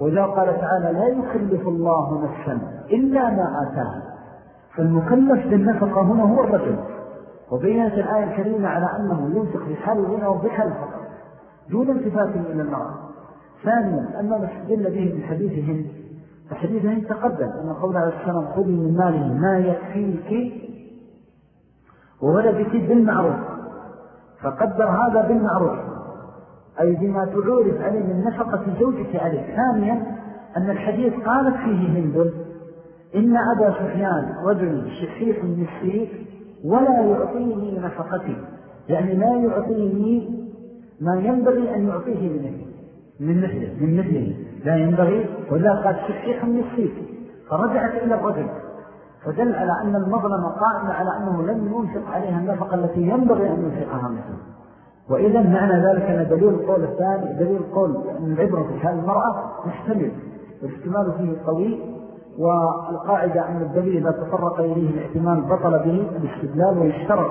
S2: وإذا قال تعالى لا يكلف الله نفسا إلا ما آتاه فالمكلف بالنفقة هنا هو الرجل. وبينت الآية الكريمة على أنه ينفق بحال الغنى وبحال الفقر دون التفات إلى المرأة ثانيا أما نستدل به بحديث هند فحديث هند تقدم أن قول عليه السلام خذي من ماله ما يكفيك وولدك بالمعروف. فقدر هذا بالمعروف. أي بما تعورف عليه من نفقة زوجك عليه. ثانيا أن الحديث قالت فيه هند إن أبا سفيان رجل شحيح مسيك ولا يعطيني نفقتي. يعني لا يعطيني ما ينبغي أن يعطيه من من مثله من مثله. لا ينبغي ولا قد شحيح مسيك فرجعت إلى الرجل. فدل على أن المظلمة قائمة على أنه لم ينفق عليها النفقة التي ينبغي أن ينفقها مثله. وإذا معنى ذلك أن دليل القول الثاني دليل القول أن العبرة في هذه المرأة محتمل والاحتمال فيه قوي والقاعدة أن الدليل إذا تطرق إليه الاحتمال بطل به الاستدلال ويشترط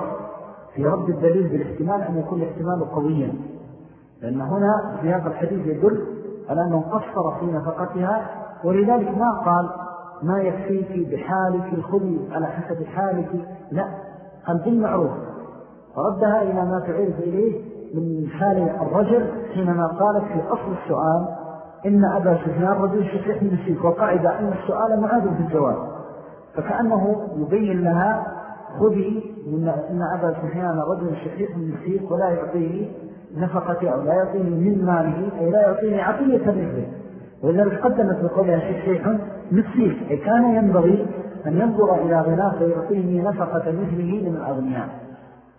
S2: في رد الدليل بالاحتمال أن يكون الاحتمال قويا. لأن هنا في هذا الحديث يدل على أنه قصر في نفقتها ولذلك ما قال ما يكفيك بحالك خذي على حسب حالك. لا قال بالمعروف فردها إلى ما تعرف إليه من حال الرجل حينما قالت في أصل السؤال إن أبا سفيان رجل شفيح من السيف وقعد أن السؤال معاد في الجواب. فكأنه يبين لها خذي إن أبا سفيان رجل شفيح من السيف ولا يعطيني نفقتي أو لا يعطيني من ماله أي لا يعطيني عطية مثله. ولذلك قدمت بقولها شفيح مثيل أي كان ينبغي أن ينظر إلى غناه فيعطيني نفقة مثله من الأغنياء.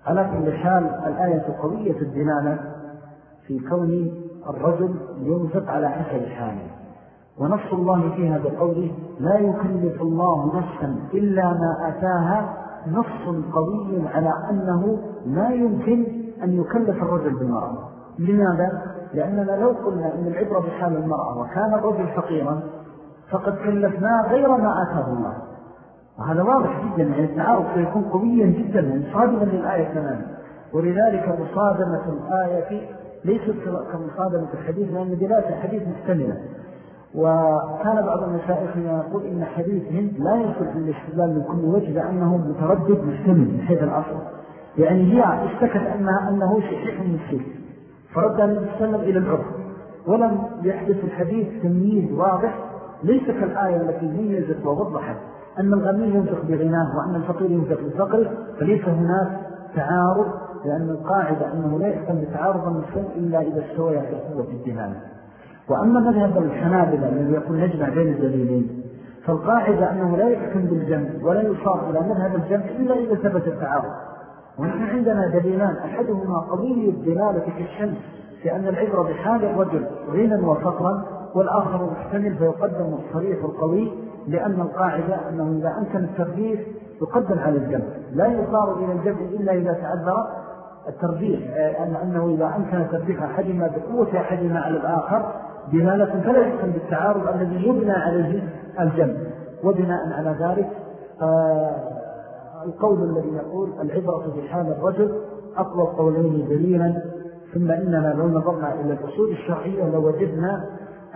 S2: على كل حال الآية قوية الدلالة في كون الرجل ينفق على حسب حاله ونص الله فيها بقوله لا يكلف الله نفسا إلا ما أتاها. نص قوي على أنه لا يمكن أن يكلف الرجل بالمرأة لماذا؟ لأننا لو قلنا أن العبرة بحال المرأة وكان الرجل فقيرا فقد كلفناه غير ما آتاه الله. وهذا واضح جدا يعني التعارض سيكون قويا جدا مصادما للآية تماما ولذلك مصادمة الآية ليست كمصادمة الحديث لأن دلالة الحديث مستمرة وكان بعض المشائخنا يقول إن حديث هند لا يصل الاستدلال من كل وجه لأنه متردد مستمر من حيث الأصل. يعني هي اشتكت أنها أنه شحيح من السيف فرد عليه وسلم إلى العرف. ولم يحدث الحديث تمييز واضح ليس كالآية التي ميزت ووضحت أن الغني ينفق بغناه وأن الفقير ينفق بفقره فليس هناك تعارض لأن القاعدة أنه لا يحكم بتعارض المسلم إلا إذا استوى في قوة الدلالة وأما مذهب الحنابلة الذي يقول نجمع بين الدليلين فالقاعدة أنه لا يحكم بالجمع ولا يصار إلى مذهب الجمع إلا إذا ثبت التعارض. ونحن عندنا دليلان أحدهما قضية الدلالة في أن العبرة بحال الرجل غنى وفقرا والآخر محتمل فيقدم الصريح القوي لأن القاعدة أنه إذا أمكن الترجيح يقدم على الجمع. لا يصار إلى الجمع إلا إذا تعذر الترجيح. أن أنه إذا أمكن ترجيح أحدهما بقوة أحدهما على الآخر دلالة فلا يحكم بالتعارض الذي يبنى عليه الجمع. وبناء على ذلك آه، القول الذي يقول العبرة بحال الرجل أقوى القولين دليلا ثم إننا لو نظرنا إلى الأصول الشرعية لوجدنا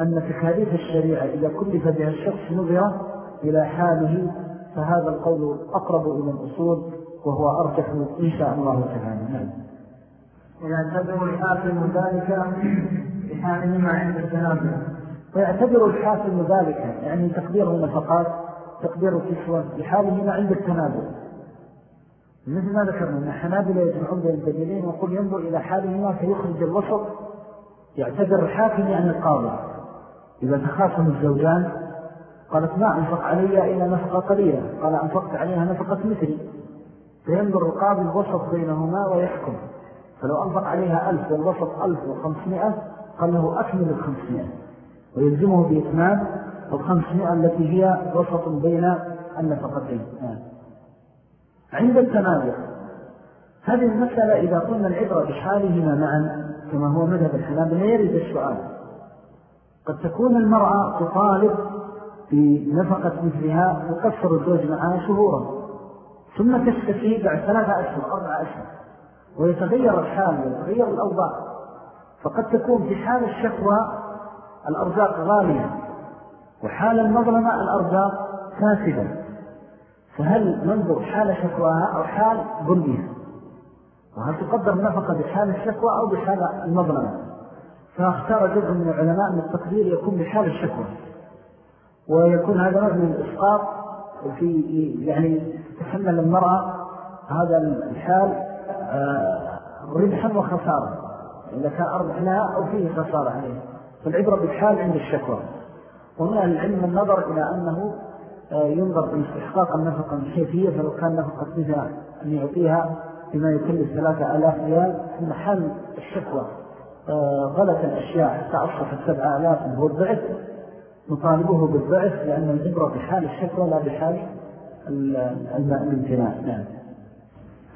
S2: أن تكاليف الشريعة إذا كلف بها الشخص نظر إلى حاله فهذا القول أقرب إلى الأصول وهو أرجح إن شاء الله تعالى. نعم.
S1: ويعتبر الحاكم ذلك بحاله ما عند التنابل
S2: ويعتبر الحاكم ذلك يعني تقدير النفقات تقدير الكسوة بحاله ما عند التنابل مثل ما ذكرنا أن حنابل يجمعون بين الدليلين ويقول ينظر إلى حالهما فيخرج الوسط يعتبر الحاكم يعني القاضي. إذا تخاصم الزوجان قالت ما أنفق علي إلا نفقة قليلة. قال أنفقت عليها نفقة مثلي. فينظر القاضي الوسط بينهما ويحكم. فلو أنفق عليها ألف والوسط ألف وخمسمائة قال له أكمل الخمسمائة. ويلزمه بإتمام الخمسمائة التي هي وسط بين النفقتين. عند التنازع هذه المسألة إذا قلنا العبرة بحالهما معا كما هو مذهب الحنابل يريد السؤال. قد تكون المرأة تطالب بنفقة مثلها يقصر الزوج معها شهورا ثم تشتكي بعد ثلاثة أشهر أربعة أشهر ويتغير الحال ويتغير الأوضاع. فقد تكون في حال الشكوى الأرزاق غالية وحال المظلمة الأرزاق فاسدة. فهل ننظر حال شكواها أو حال ظلمها؟ وهل تقدر نفقة بحال الشكوى أو بحال المظلمة؟ فاختار جزء من العلماء أن التقدير يكون بحال الشكوى ويكون هذا نوع من الإسقاط في يعني تحمل المرأة هذا الحال آه، ربحا وخسارة إذا كان أربح لها أو فيه خسارة عليه فالعبرة بالحال عند الشكوى. ومن العلم النظر إلى أنه آه، ينظر في استحقاق النفقة حيث فلو كان نفقة بها أن يعطيها بما يكلف ثلاثة ألاف ريال في محل الشكوى. غلت الأشياء حتى أصبحت سبعة ألاف وهو الضعف. نطالبه بالضعف لأن العبرة بحال الشكوى لا بحال الامتناع. نعم.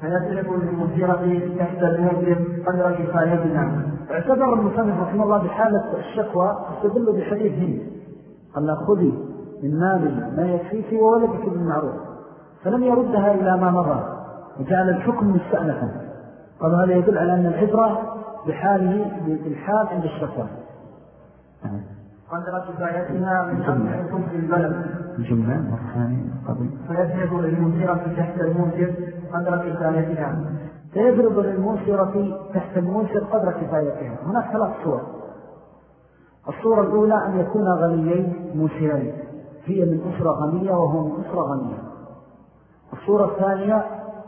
S1: فيسلك المسيرة تحت المسلم قدر كفايتنا.
S2: اعتبر المصنف رحمه الله بحالة الشكوى استدل بحديث هند. قال خذي من مال ما يكفيك وولدك بالمعروف. فلم يردها إلى ما مضى وجعل الحكم مستأنفا. قال هذا يدل على أن العبرة بحاله بالحال عند الشكوى.
S1: قدر كفايتها من أمر حكم البلد.
S2: الجملة مرة ثانية. قبل.
S3: فيذهب للمنكرة تحت المنكر قدر كفايتها
S2: فيضرب للمنكرة تحت المنكر قدر كفايتها هناك ثلاث صور. الصورة الأولى أن يكون غنيين موسرين هي من أسرة غنية وهو من أسرة غنية. الصورة الثانية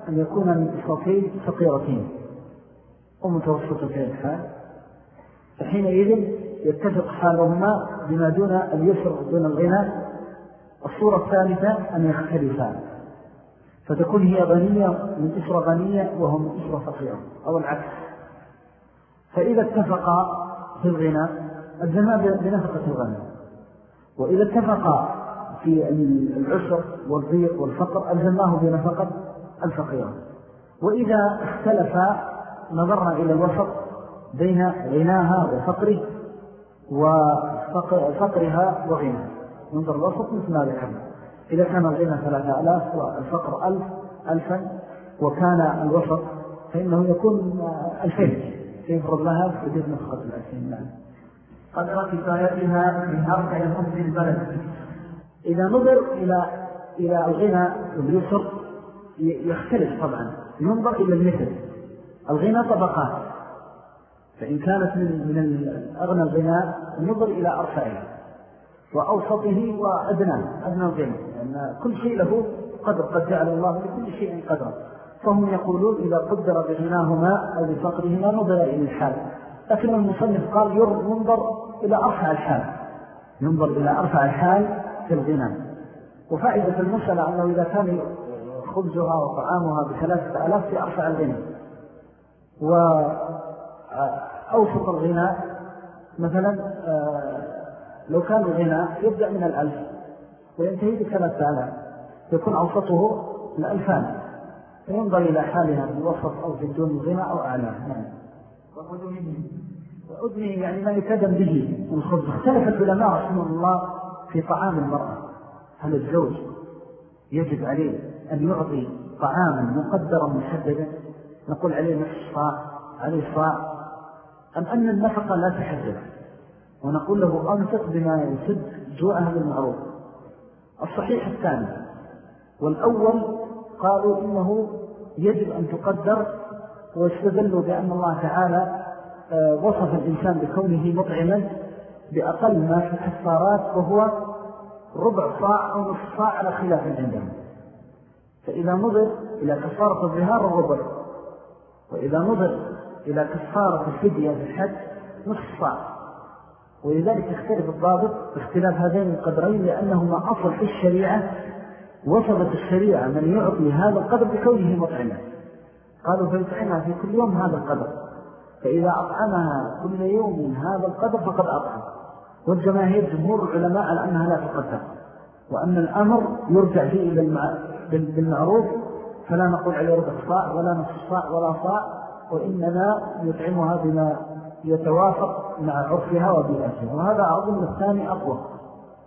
S2: أن يكون من أسرتين فقيرتين. ومتوسطتين الحال. فحينئذ يتفق حالهما بما دون اليسر دون الغنى. الصورة الثالثة أن يختلفا. فتكون هي غنية من أسرة غنية وهو من أسرة فقيرة. أو العكس. فإذا اتفقا في الغنى الزمان بنفقة الغنى. وإذا اتفقا في العسر والضيق والفقر ألزمناه بنفقة الفقيرة. وإذا اختلفا نظرنا إلى الوسط بين غناها وفقره وفقرها وغنى ننظر الوسط مثل ما ذكرنا. إذا كان الغنى ثلاثة ألاف والفقر ألف ألفا وكان الوسط فإنه يكون ألفين. فيفرض لها في نفقة الألفين. نعم.
S3: قدر كفايتها من أربع خمس البلد.
S2: إذا نظر إلى إلى الغنى واليسر يختلف طبعا. ينظر إلى المثل. الغنى طبقات. فإن كانت من, من أغنى الغناء نظر إلى أرفعه وأوسطه وأدناه أدنى الغنى لأن كل شيء له قدر قد جعل الله لكل شيء قدر فهم يقولون إذا قدر بغناهما أو بفقرهما نظر إلى الحال. لكن المصنف قال ينظر إلى أرفع الحال. ينظر إلى أرفع الحال في الغنى. وفائدة المسألة أنه إذا كان خبزها وطعامها بثلاثة ألاف في أرفع الغنى. وأوسط الغنى مثلا آه، لو كان الغنى يبدأ من الألف وينتهي بثلاثة ألاف يكون أوسطه الألفان فينظر إلى حالها في الوسط أو في الدون الغنى أو أعلاه نعم. وأذنه يعني ما يتدم به الخبز اختلف العلماء رحمه الله في طعام المرأة. هل الزوج يجب عليه أن يعطي طعاما مقدرا محددا نقول عليه نفس صاع عليه صاع. أم أن النفقة لا تحدد ونقول له أنفق بما يسد جوعها بالمعروف الصحيح الثاني. والأول قالوا إنه يجب أن تقدر واستدلوا بأن الله تعالى آه، وصف الإنسان بكونه مطعما بأقل ما في الكفارات وهو ربع صاع أو نصف صاع على خلاف عندهم. فإذا نظر إلى كفارة الظهار الربع. وإذا نظر إلى كفارة الفدية في الحج نصف ولذلك يختلف الضابط باختلاف هذين القدرين لأنهما أصل في الشريعة وصفت الشريعة من يعطي هذا القدر بكونه مطعما. قالوا فيطعمها في كل يوم هذا القدر. فإذا أطعمها كل يوم هذا القدر فقد أطعم. والجماهير جمهور العلماء على أنها لا تقدر وأن الأمر يرجع فيه بالمعروف فلا نقول عليه ربع صاع ولا نصف صاع ولا صاع وإننا يطعمها بما يتوافق مع عرفها وبيئتها وهذا أظن الثاني أقوى.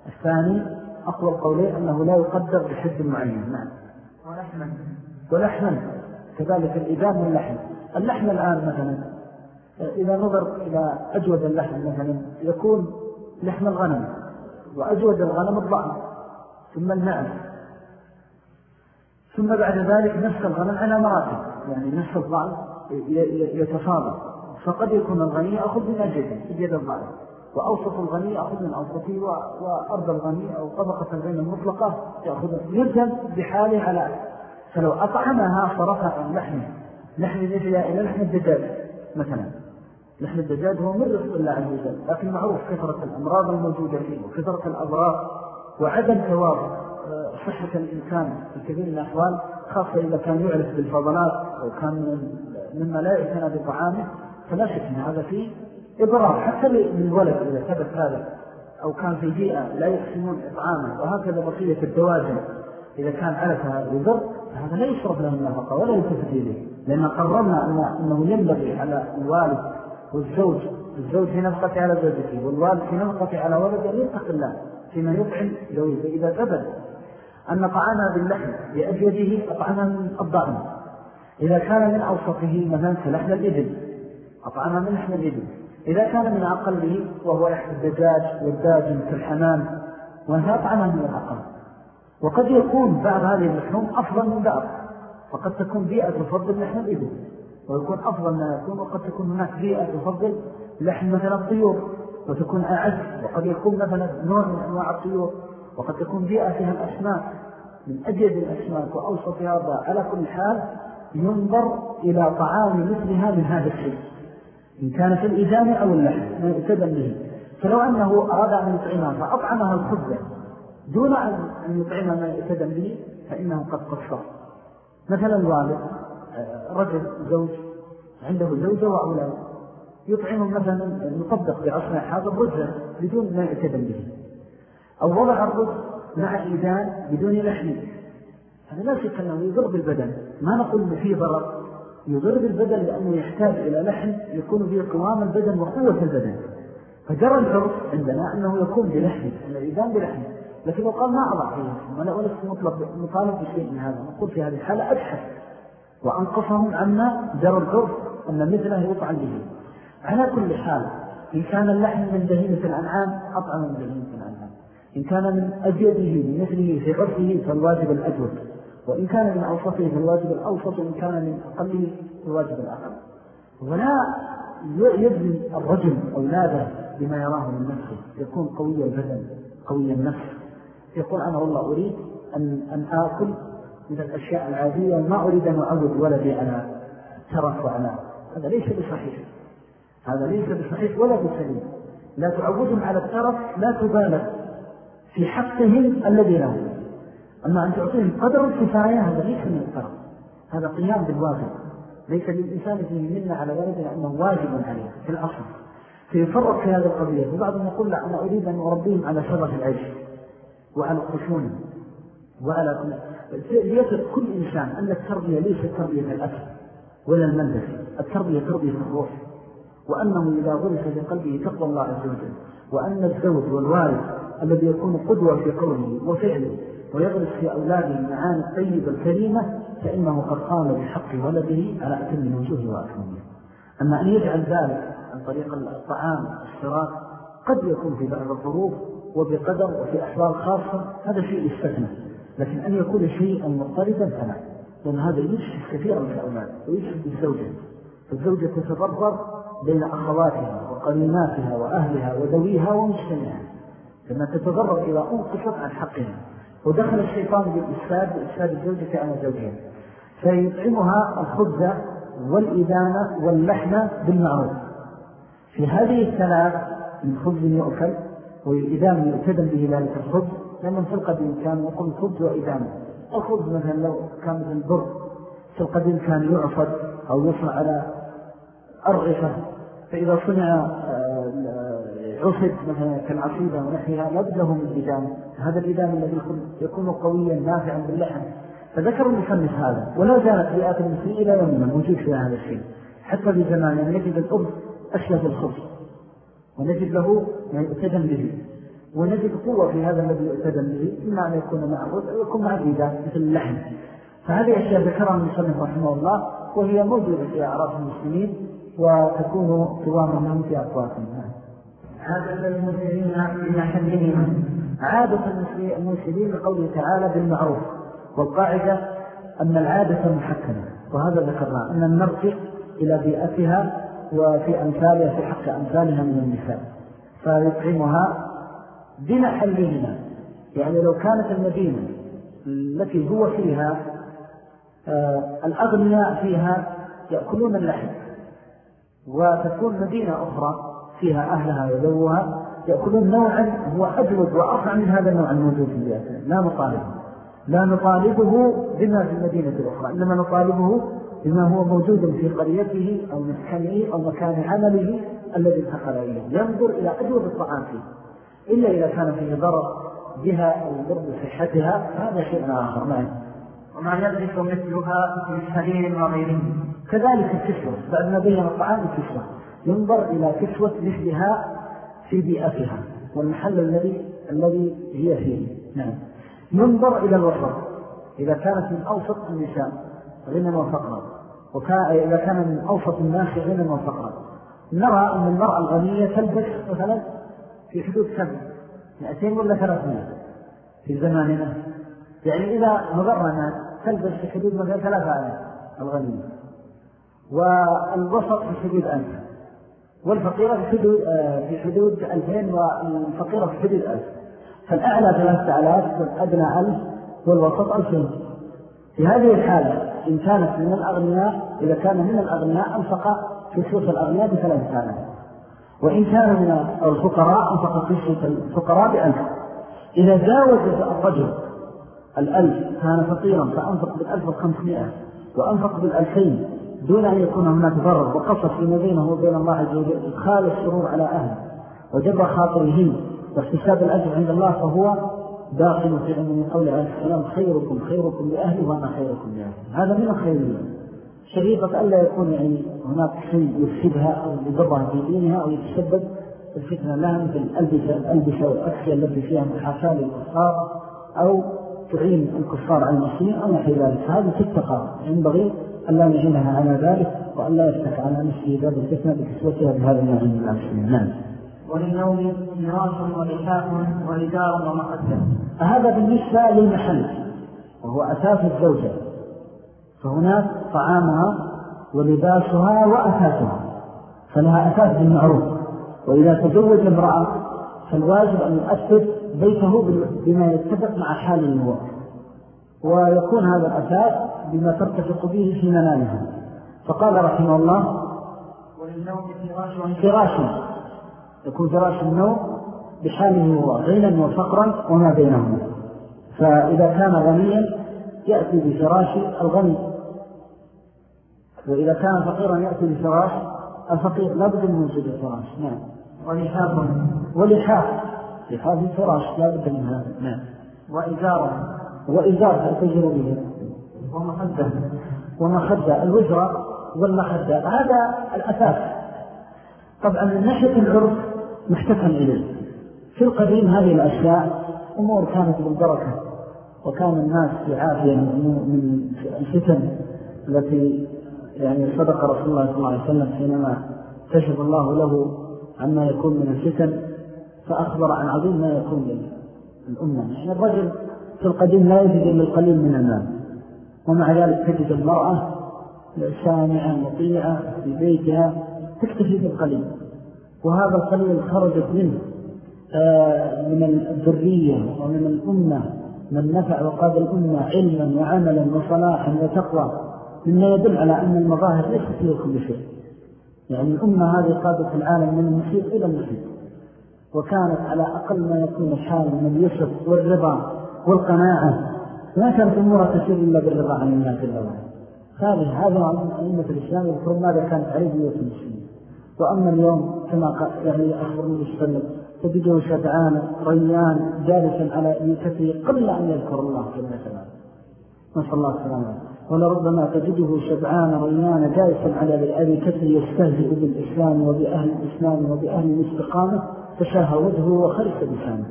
S2: الثاني أقوى القولين أنه لا يقدر بحد معين. نعم. ولحما. ولحما. كذلك الإدام واللحم. اللحم الآن مثلا إذا نظر إلى أجود اللحم مثلا يكون لحم الغنم وأجود الغنم الضعن ثم المعز ثم بعد ذلك نفس الغنم على مراتب. يعني نفس الضعن يتفاضل. فقد يكون الغني أخذ من أجده يد الضعن وأوسط الغني أخذ من أوسطه وأرض الغني أو طبقة الغني المطلقة يأخذ يلزم بحاله على فلو أطعمها صرفها عن لحم لحم مثل إلى لحم الدجاج مثلا. لحم الدجاج هو من رزق الله عز وجل لكن معروف كثرة الأمراض الموجودة فيه وكثرة الأضرار وعدم آه، صحة الإنسان في كثير من الأحوال خاصة إذا كان يعرف بالفضلات أو كان مما لا يعتنى بطعامه فلا شك أن هذا فيه إضرار. حتى للولد إذا ثبت هذا أو كان في بيئة لا يحسنون إطعامه وهكذا بقية الدواجن إذا كان علفها يضر هذا لا يشرب له النفقة ولا يلتفت إليه لأن قررنا أنه ينبغي على الوالد والزوج الزوج في نفقة على زوجته والوالد في نفقة على ولده يتق الله فيما يطعم زوجه فإذا ثبت أن طعامها باللحم لأجوده أطعمها من الضعن إذا كان من أوسطه مثلا كلحم الإبل أطعمها من لحم الإبل. إذا كان من أقله وهو لحم الدجاج والداجن كالحمام وهذا أطعمها من الأقل. وقد يكون بعض هذه اللحوم أفضل من بعض فقد تكون بيئة تفضل لحم الإبل. ويكون أفضل ما يكون وقد تكون هناك بيئة تفضل لحم مثلا الطيور وتكون أعز وقد يكون مثلا نوع من أنواع الطيور. وقد تكون بيئة فيها الأسماك من أجد الأسماك وأوسطها على كل حال ينظر إلى طعام مثلها من هذا الشيء إن كان في الإجامة أو اللحم ما يؤتدن به فلو أنه أراد أن يطعمها فأطعمها الخبزة دون أن يطعمها ما يؤتدن به فإنه قد قصر. مثلا الوالد آه، رجل زوج عنده زوجة وأولاد يطعم مثلا يطبق بعصر حاضر رجل بدون ما يؤتدن به أو وضع الرز مع إيدان بدون لحم. هذا لا شك أنه يضر بالبدن. ما نقول أنه فيه ضرر. يضر بالبدن لأنه يحتاج إلى لحم يكون فيه قوام البدن وقوة البدن. فجرى العرف عندنا أنه يكون بلحم الإيدان بلحم. لكن قال ما أضع فيه ولا ولست مطلب مطالب بشيء من هذا. نقول في هذه الحالة أبحث. وأنقصهم عما جرى العرف أن مثله يطعن به. على كل حال إن كان اللحم من بهيمة الأنعام أطعم من بهيمة الأنعام. إن كان من أجيده بمثله في عرفه فالواجب الأجود وإن كان من أوسطه فالواجب الأوسط وإن كان من أقله فالواجب الأقل. ولا يبني الرجل أولاده بما يراه من نفسه يكون قوي البدن قوي النفس. يقول أنا والله أريد أن, أن آكل من الأشياء العادية وما أريد أن أعود ولدي على ترف وعلى. هذا ليس بصحيح. هذا ليس بصحيح ولا بسليم. لا تعودهم على الترف لا تبالغ. في حقهم الذي لهم. أما أن تعطيهم قدر الكفاية هذا ليس من الترف هذا قيام بالواجب. ليس للإنسان فيه منا على ذلك لأنه واجب عليه في الأصل. فيفرق في هذه القضية. وبعضهم يقول لا أنا أريد أن أربيهم على شرف العيش. وعلى الخشونة وعلى ليثق كل إنسان أن التربية ليست تربية الأكل ولا الملبس. التربية تربية الروح. وأنه إذا غرس في قلبه تقوى الله عز وجل. وأن الزوج والوالد الذي يكون قدوة في قوله وفعله ويغرس في أولاده المعاني الطيبة الكريمة فإنه قد قام بحق ولده على أتم الوجوه وأكمله أما أن يجعل ذلك عن طريق الطعام الصراط قد يكون في بعض الظروف وبقدر وفي أحوال خاصة هذا شيء يستثنى. لكن أن يكون شيئا مضطردا فلا لأن هذا يشفي كثيرا من الأولاد ويشفي الزوجة. فالزوجة تتضرر بين أخواتها وقريناتها وأهلها وذويها ومجتمعها. لما تتضرر إذا أنقصت عن حقها ودخل الشيطان بالإفساد بإفساد الزوجة على زوجها. فيطعمها الخبز والإدانة واللحم بالمعروف. في هذه الثلاث من خبز يؤكل والإدامة يؤتدم به ذلك الخبز لأنه في القديم كان يقول خبز وإدامة. الخبز مثلا لو كان مثل البر في القديم كان يعفد أو يصنع على أرغفة. فإذا صنع عفد مثلا كالعصيدة ونحيها لابد له من الإدامة هذا الإدامة الذي يكون قويا نافعا باللحم. فذكر المصنف هذا ولا زالت بيئات المسيء إلى يومنا موجود في هذا الشيء. حتى في زمان يعني نجد الأرض أشلف الخبز ونجد له ما يؤتدم به. ونجد قوة في هذا الذي يؤتدم به إما أن يكون مع الرز أو يكون مع الإيدان مثل اللحم. فهذه أشياء ذكرها المصنف رحمه الله وهي موجودة في أعراف المسلمين وتكون قواما لهم في أقواتهم
S3: عادة المسلمين بمحلهم
S2: عادة المسلمين بقوله تعالى بالمعروف والقاعدة أن العادة محكمة وهذا ذكرنا أن نرجع إلى بيئتها وفي أمثالها في حق أمثالها من النساء فيطعمها بمحلهما. يعني لو كانت المدينة التي هو فيها آه الأغنياء فيها يأكلون اللحم وتكون مدينة أخرى فيها أهلها وذوها يأكلون نوعا هو أجود وأرفع من هذا النوع الموجود في بيئتنا لا نطالبه. لا نطالبه بما في المدينة الأخرى إنما نطالبه بما هو موجود في قريته أو مسكنه أو مكان عمله الذي انتقل إليه. ينظر إلى أجود الطعام فيه. إلا إذا كان فيه ضرر بها أو ضرر صحتها هذا شيء آخر. معي
S3: وما يدرك مثلها في الحرير وغيره.
S2: كذلك الكسوة. بعد ما بين الطعام الكسوة. ينظر إلى كسوة مثلها في بيئتها والمحل الذي الذي هي فيه. نعم. ينظر إلى الوسط. إذا كانت من أوسط النساء غنى وفقرا. وإذا كان من أوسط الناس غنى وفقرا. نرى أن المرأة الغنية تلبس مثلا في حدود سبع مئتين ولا ثلاثمية في زماننا. يعني إذا مضرنا تلبس في حدود مثلا ثلاثة آلاف الغنية. والوسط في حدود ألف. والفقيرة في حدود, آه، في حدود ألفين والفقيرة في حدود ألف. فالأعلى ثلاثة آلاف والأدنى ألف والوسط ألفين. في هذه الحالة إن كانت من الأغنياء إذا كان من الأغنياء أنفق في سوس الأغنياء بثلاثة آلاف. وإن كان من الفقراء أنفق في سوس الفقراء بألف. إذا جاوز الرجل الألف كان فقيرا فأنفق بالألف وخمسمائة وأنفق بالألفين دون أن يكون هناك ضرر وقصص فيما بينه وبين الله عز وجل إدخال السرور على أهله وجبر خاطرهم واحتساب الأجر عند الله فهو داخل في عموم قول عليه السلام خيركم خيركم لأهلي وأنا خيركم لأهلي هذا من الخيرية شريطة ألا يكون يعني هناك شيء يفسدها أو يضرها في دينها أو يتسبب الفتنة لها مثل الألبسة, الألبسة والأكسية التي فيها محاشاة للكفار أو تعين الكفار على المسلمين أو نحي ذلك. هذه تتقى ينبغي أن لا نعينها على ذلك وأن لا يفتح على نفسه باب الفتنة بكسوتها بهذا النوع من المسلمين نعم.
S3: وللنوم فراش ولحاف ولدار ومقدم
S2: هذا بالنسبة للمحل وهو أساس الزوجة. فهناك طعامها ولباسها وأساسها فلها أساس بالمعروف. وإذا تزوج امرأة فالواجب أن يؤثر بيته بما يتفق مع حاله هو ويكون هذا الأساس بما ترتفق به في منامها. فقال رحمه الله
S3: وللنوم فراش
S2: فراش. يكون فراش النوم بحاله هو غنى وفقرا وما بينهما. فإذا كان غنيا يأتي بفراش الغني. وإذا كان فقيرا يأتي بفراش الفقير. لا بد من وجود الفراش. نعم.
S3: ولحاف.
S2: ولحاف. لحاف الفراش. لا بد من هذا. نعم.
S3: وإزارة.
S2: وإزار تجر به؟
S3: ومخدة
S2: ومخدة الوزرة والمخدة هذا الأساس. طبعا من ناحية العرف محتكم إليه. في القديم هذه الأشياء أمور كانت بالبركة وكان الناس في عافية من الفتن التي يعني صدق رسول الله صلى الله عليه وسلم حينما كشف الله له عما يكون من الفتن فأخبر عن عظيم ما يكون للأمة. يعني الرجل في القديم لا يجد إلا القليل من المال. ومع ذلك تجد المرأة سامعة مطيعة في بيتها تكتفي بالقليل. وهذا القليل خرجت منه آه، من الذرية ومن الأمة. من نفع وقاد الأمة علما وعملا وصلاحا وتقوى. مما يدل على أن المظاهر ليست فيه كل شيء. يعني الأمة هذه قادت العالم من المسيط إلى المسيط وكانت على أقل ما يكون الحال من اليسر والرضا. والقناعة. ما كانت أمورها تسير إلا بالرضا عن الناس الأول هذه هذا أئمة الإسلام يذكرون ماذا كانت عليه بيوت المسلمين. وأما اليوم كما يعني أخبر النبي صلى الله عليه وسلم تجده شبعان ريان جالسا على يكفي قبل أن يذكر الله جل وعلا نسأل الله السلامة ولربما تجده شبعان ريان جالسا على أبي كفي يستهزئ بالإسلام وبأهل الإسلام وبأهل الاستقامة فشاه وجهه وخرس بسانه.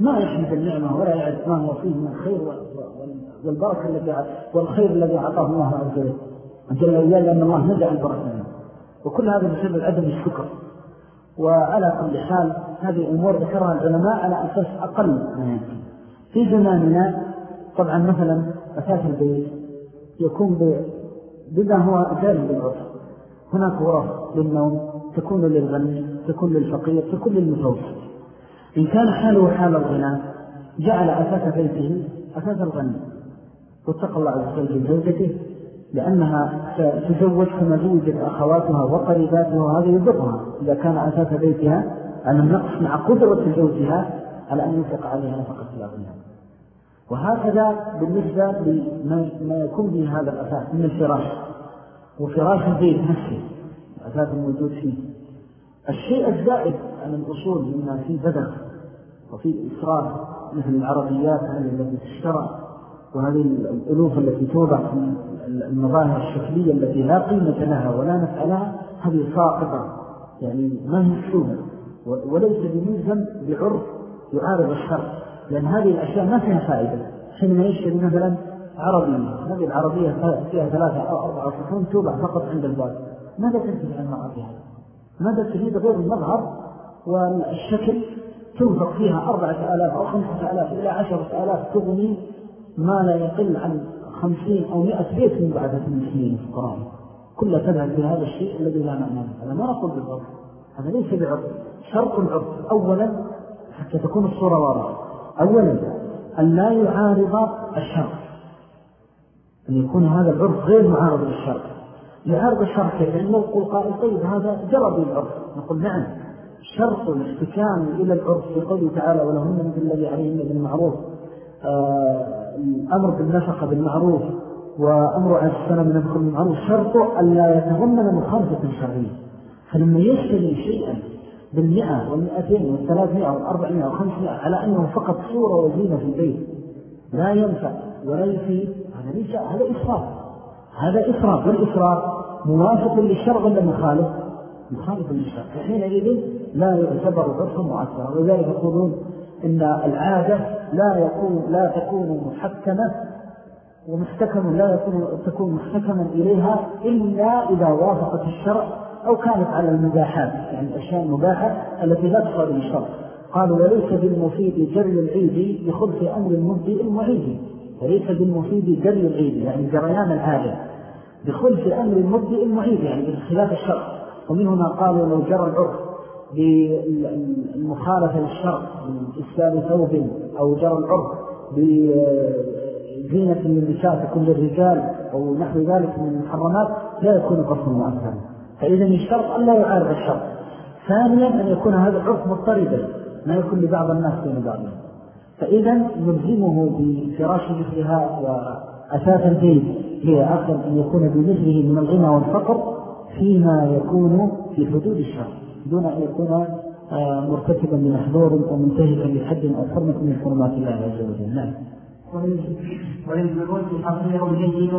S2: ما يحمد النعمة ولا يعرف ما هو فيه من الخير والبركة الذي والخير الذي أعطاه الله عز وجل. جل وجل لأن الله نزع البركة وكل هذا بسبب عدم الشكر. وعلى كل حال هذه أمور ذكرها العلماء على أساس أقل ما يمكن. في زماننا طبعا مثلا أساس البيت يكون بما هو جانب العرف هناك غرف للنوم تكون للغني تكون للفقير تكون للمتوسط إن كان حاله حال الغنى جعل أساس بيته أساس الغنى واتقى الله عز وجل زوجته لأنها تزوج كما زوجت أخواتها وقريباتها وهذا يضرها. إذا كان أساس بيتها على النقص مع قدرة زوجها على أن ينفق عليها نفقة الأغنياء وهكذا بالنسبة لما يكون به هذا الأساس من الفراش. وفراش البيت نفسه الأساس الموجود فيه. الشيء الزائد عن الأصول مما فيه بدخ وفي إسراف مثل العربيات هذه التي تشترى وهذه الألوف التي توضع في المظاهر الشكلية التي لا قيمة لها ولا نفع لها هذه ساقطة. يعني ما هي مكتوبة وليس بملزم بعرف يعارض الشر لأن هذه الأشياء ما فيها فائدة. حينما يشتري مثلا عربية هذه العربية فيها ثلاثة أو أربعة سفون توضع فقط عند الباب ماذا تنتج عن بها ماذا تريد غير المظهر؟ والشكل تنفق فيها أربعة آلاف أو خمسة آلاف إلى عشرة آلاف تغني ما لا يقل عن خمسين أو مئة بيت من بعثة المسلمين في القرآن كلها تذهب في هذا الشيء الذي لا معنى هذا ما نقول بالضبط. هذا ليس بعرض شرط العرض أولا حتى تكون الصورة واضحة. أولا أن لا يعارض الشرط. أن يكون هذا العرف غير معارض للشرط. يعارض الشرط لو قل قائل طيب هذا جرى بالعرف. نقول نعم. شرط الاحتكام إلى العرف في قوله تعالى ولهن مثل الذي عليهن بالمعروف. آه، الأمر بالنفقة بالمعروف وأمر على السنة من الكل بالمعروف شرط أن لا يتضمن مخالفة شرعية. فلما يشتري شيئا بالمئة والمئتين والثلاثمائة والأربعمائة والخمسمائة على أنه فقط صورة وزينة في البيت لا ينفع ولا يفيد هذا ليس هذا إسراف. هذا إسراف. والإسراف موافق للشرع ولا مخالف؟ مخالف للشرع. فحينئذ لا يعتبر عرفا مؤثرا ولذلك يقولون إن العادة لا يكون لا تكون محكمة ومحتكم لا يكون تكون محتكما إليها إلا إذا وافقت الشرع أو كانت على المباحات. يعني الأشياء المباحة التي لا تصل للشرع قالوا وليس بالمفيد جري العيد بخلف أمر المبدئ المعيد. وليس بالمفيد جري العيد يعني جريان العادة بخلف أمر المبدئ المعيد يعني بخلاف الشرع. ومن هنا قالوا لو جرى العرف. بالمخالفة للشرع بإسلام ثوب أو جرى العرف بزينة للنساء تكون للرجال أو نحو ذلك من المحرمات لا يكون العرف مؤثرا. فإذا الشرط أن لا يعارض الشرط. ثانيا أن يكون هذا العرف مضطربا ما يكون لبعض الناس دون بعضهم. فإذا نلزمه بفراش مثلها وأساس البيت هي أخذ أن يكون بمثله من الغنى والفقر فيما يكون في حدود الشرع. دون أن يكون آه، مرتكبا لمحظور ومنتهكا لحد أو حرمة من حرمات الله عز وجل. نعم.
S3: وللجلوس جيد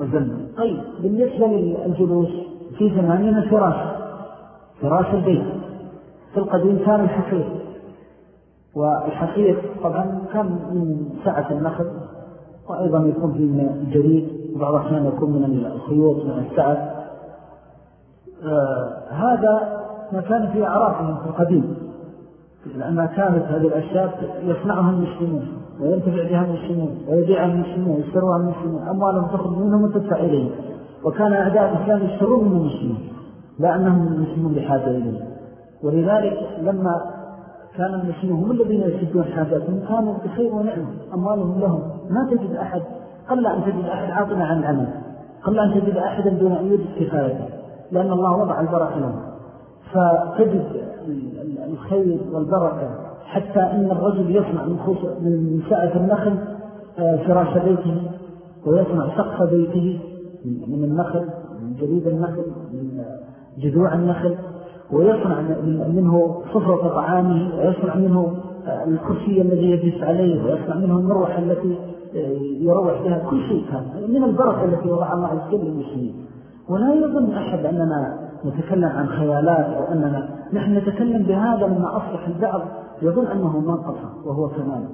S2: وزل طيب بالنسبة للجلوس في زماننا فراش. فراش البيت. في القديم كان الحقيق والحقيق طبعا كان من سعة النخل وأيضا يكون في من الجريد وبعض الأحيان يكون من الخيوط من السعة هذا ما كان في أعرافهم في القديم لأنها كانت هذه الأشياء يصنعها المسلمون وينتفع بها المسلمون ويبيعها المسلمون ويشتروها المسلمون أموالهم تخرج منهم وتدفع إليهم. وكان أعداء الإسلام يشترون من المسلمين لا المسلمون بحاجة إليه ولذلك لما كان المسلمون هم الذين يسدون حاجاتهم كانوا بخير ونعمة. أموالهم لهم. ما تجد أحد قل أن تجد أحد عاطنا عن العمل قل أن تجد أحدا دون أن يجد كفايته. لأن الله وضع البركة لهم فتجد الخير والبركة حتى أن الرجل يصنع من ساعة النخل آه، فراش بيته ويصنع سقف بيته من النخل من جريد النخل من جذوع النخل ويصنع منه صفرة طعامه ويصنع منه آه، الكرسي الذي يجلس عليه ويصنع منه المروحة التي آه، يروح بها كل شيء كان من البركة التي وضع الله عز وجل للمسلمين ولا يظن أحد أننا نتكلم عن خيالات أو أننا نحن نتكلم بهذا لما أصبح البعض يظن أنه منقصة وهو كمال.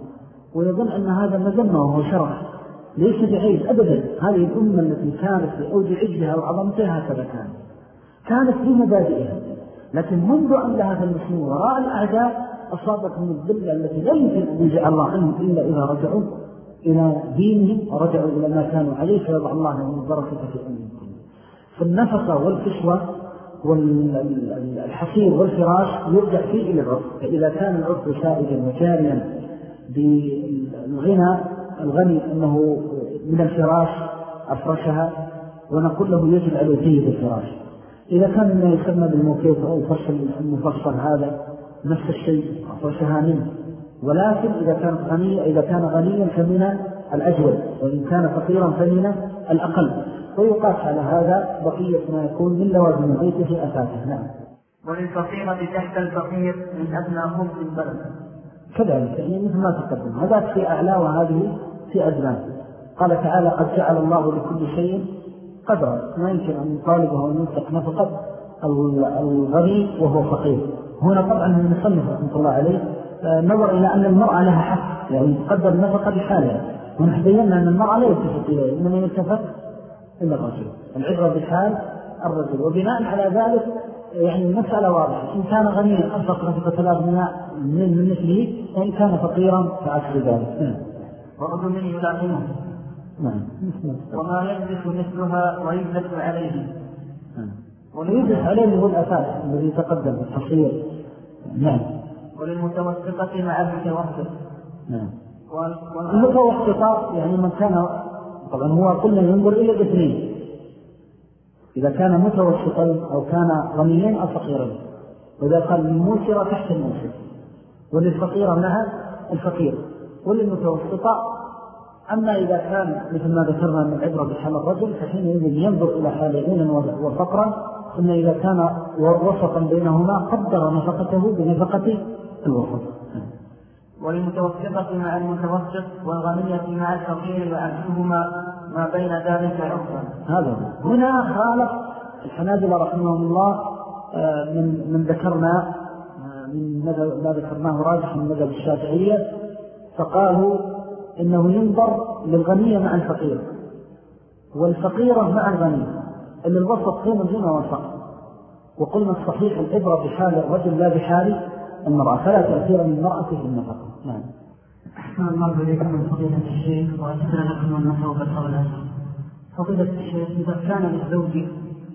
S2: ويظن أن هذا مذمة وهو شرف ليس بعيد أبدا. هذه الأمة التي كانت لأوج عجلها وعظمتها هكذا كانت. كانت في مبادئها. لكن منذ أن لها المسلمين وراء الأعداء أصابتهم الذلة التي لا يمكن أن يجعل الله عنهم إلا إذا رجعوا إلى دينهم ورجعوا إلى ما كانوا عليه فيضع الله لهم البركة في أمهم فالنفقة والكسوة والحصير والفراش يرجع فيه إلى العرف. فإذا كان العرف سائدا وجاريا بالغنى الغني أنه من الفراش أفرشها ونقول له يجب عليه جيد الفراش إذا كان ما يسمى بالموكيت أو الفصل المفصل هذا نفس الشيء أفرشها منه. ولكن إذا كان غنيا إذا كان غنيا فمن الأجود وإن كان فقيرا فمن الأقل. ويقاس على هذا بقية ما يكون من لوازم البيت في أساسه. نعم.
S3: وللفقيرة تحت الفقير من أدنى خمس البلد
S2: كذلك يعني مثل ما تقدم. هذا في أعلى وهذه في أدنى. قال تعالى قد جعل الله لكل شيء قدرا. ما يمكن أن يطالبه أن ينفق نفقة الغني وهو فقير. هنا طبعا المصنف رحمة الله عليه آه، نظر إلى أن المرأة لها حق يعني تقدر النفقة بحالها ونحن بينا أن المرأة لا يتفق إليه إنما يتفق إلا الرجل. العبرة بحال الرجل. وبناء على ذلك يعني المسألة واضحة. إن كان غنيا أنفق نفقة الأغنياء من مثله. وإن كان فقيرا فعكس ذلك. نعم.
S3: وأذن يلاقمه
S2: نعم.
S3: وما يلبس مثلها ويجلس عليه.
S2: نعم. ويجلس عليه هو الأساس الذي تقدم في التصوير نعم.
S3: وللمتوسطة مع المتوسط.
S2: نعم. المتوسطة يعني من كان طبعا هو قلنا ينظر إلى الاثنين إذا كان متوسطين أو كان غنيين أو فقيرين وإذا قال للموسرة تحت الموسر. وللفقيرة مع الفقير. وللمتوسطة أما إذا كان مثل ما ذكرنا من العبرة بحال الرجل فحينئذ ينظر إلى حال غنى وفقرا ثم إذا كان وسطا بينهما قدر نفقته بنفقة الوسط.
S3: وللمتوسطة مع المتوسط والغنية مع الفقير وأكلهما ما بين ذلك عرفا.
S2: هذا هنا خالف الحنابلة رحمهم الله آه، من من ذكرنا آه، من ما ذكرناه راجح من مذهب الشافعية فقالوا إنه ينظر للغنية مع الفقير والفقيرة مع الغنية اللي الوسط بين الغنى والفقر. وقلنا الصحيح العبرة بحال الرجل لا بحال المرأة فلا تأثير من المرأة في النفقة نعم.
S3: أحسن الله إليكم من فضيلة الشيخ وأسأل لكم المثوبة قولا. فضيلة الشيخ إذا كان للزوج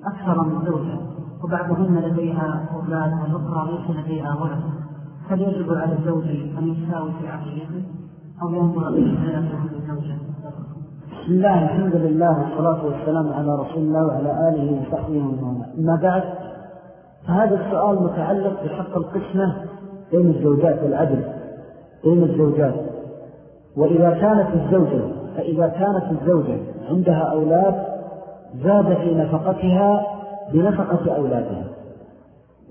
S3: أكثر من زوجة وبعضهن لديها أولاد والأخرى ليس لديها ولد هل يجب على الزوج أن يساوي في عقليته أو ينظر إلى حياته للزوجة؟
S2: بسم الله الحمد لله والصلاة والسلام على رسول الله وعلى آله وصحبه ومن أما بعد فهذا السؤال متعلق بحق القسمة بين الزوجات والعدل بين الزوجات. وإذا كانت الزوجة فإذا كانت الزوجة عندها أولاد زاد في نفقتها بنفقة أولادها.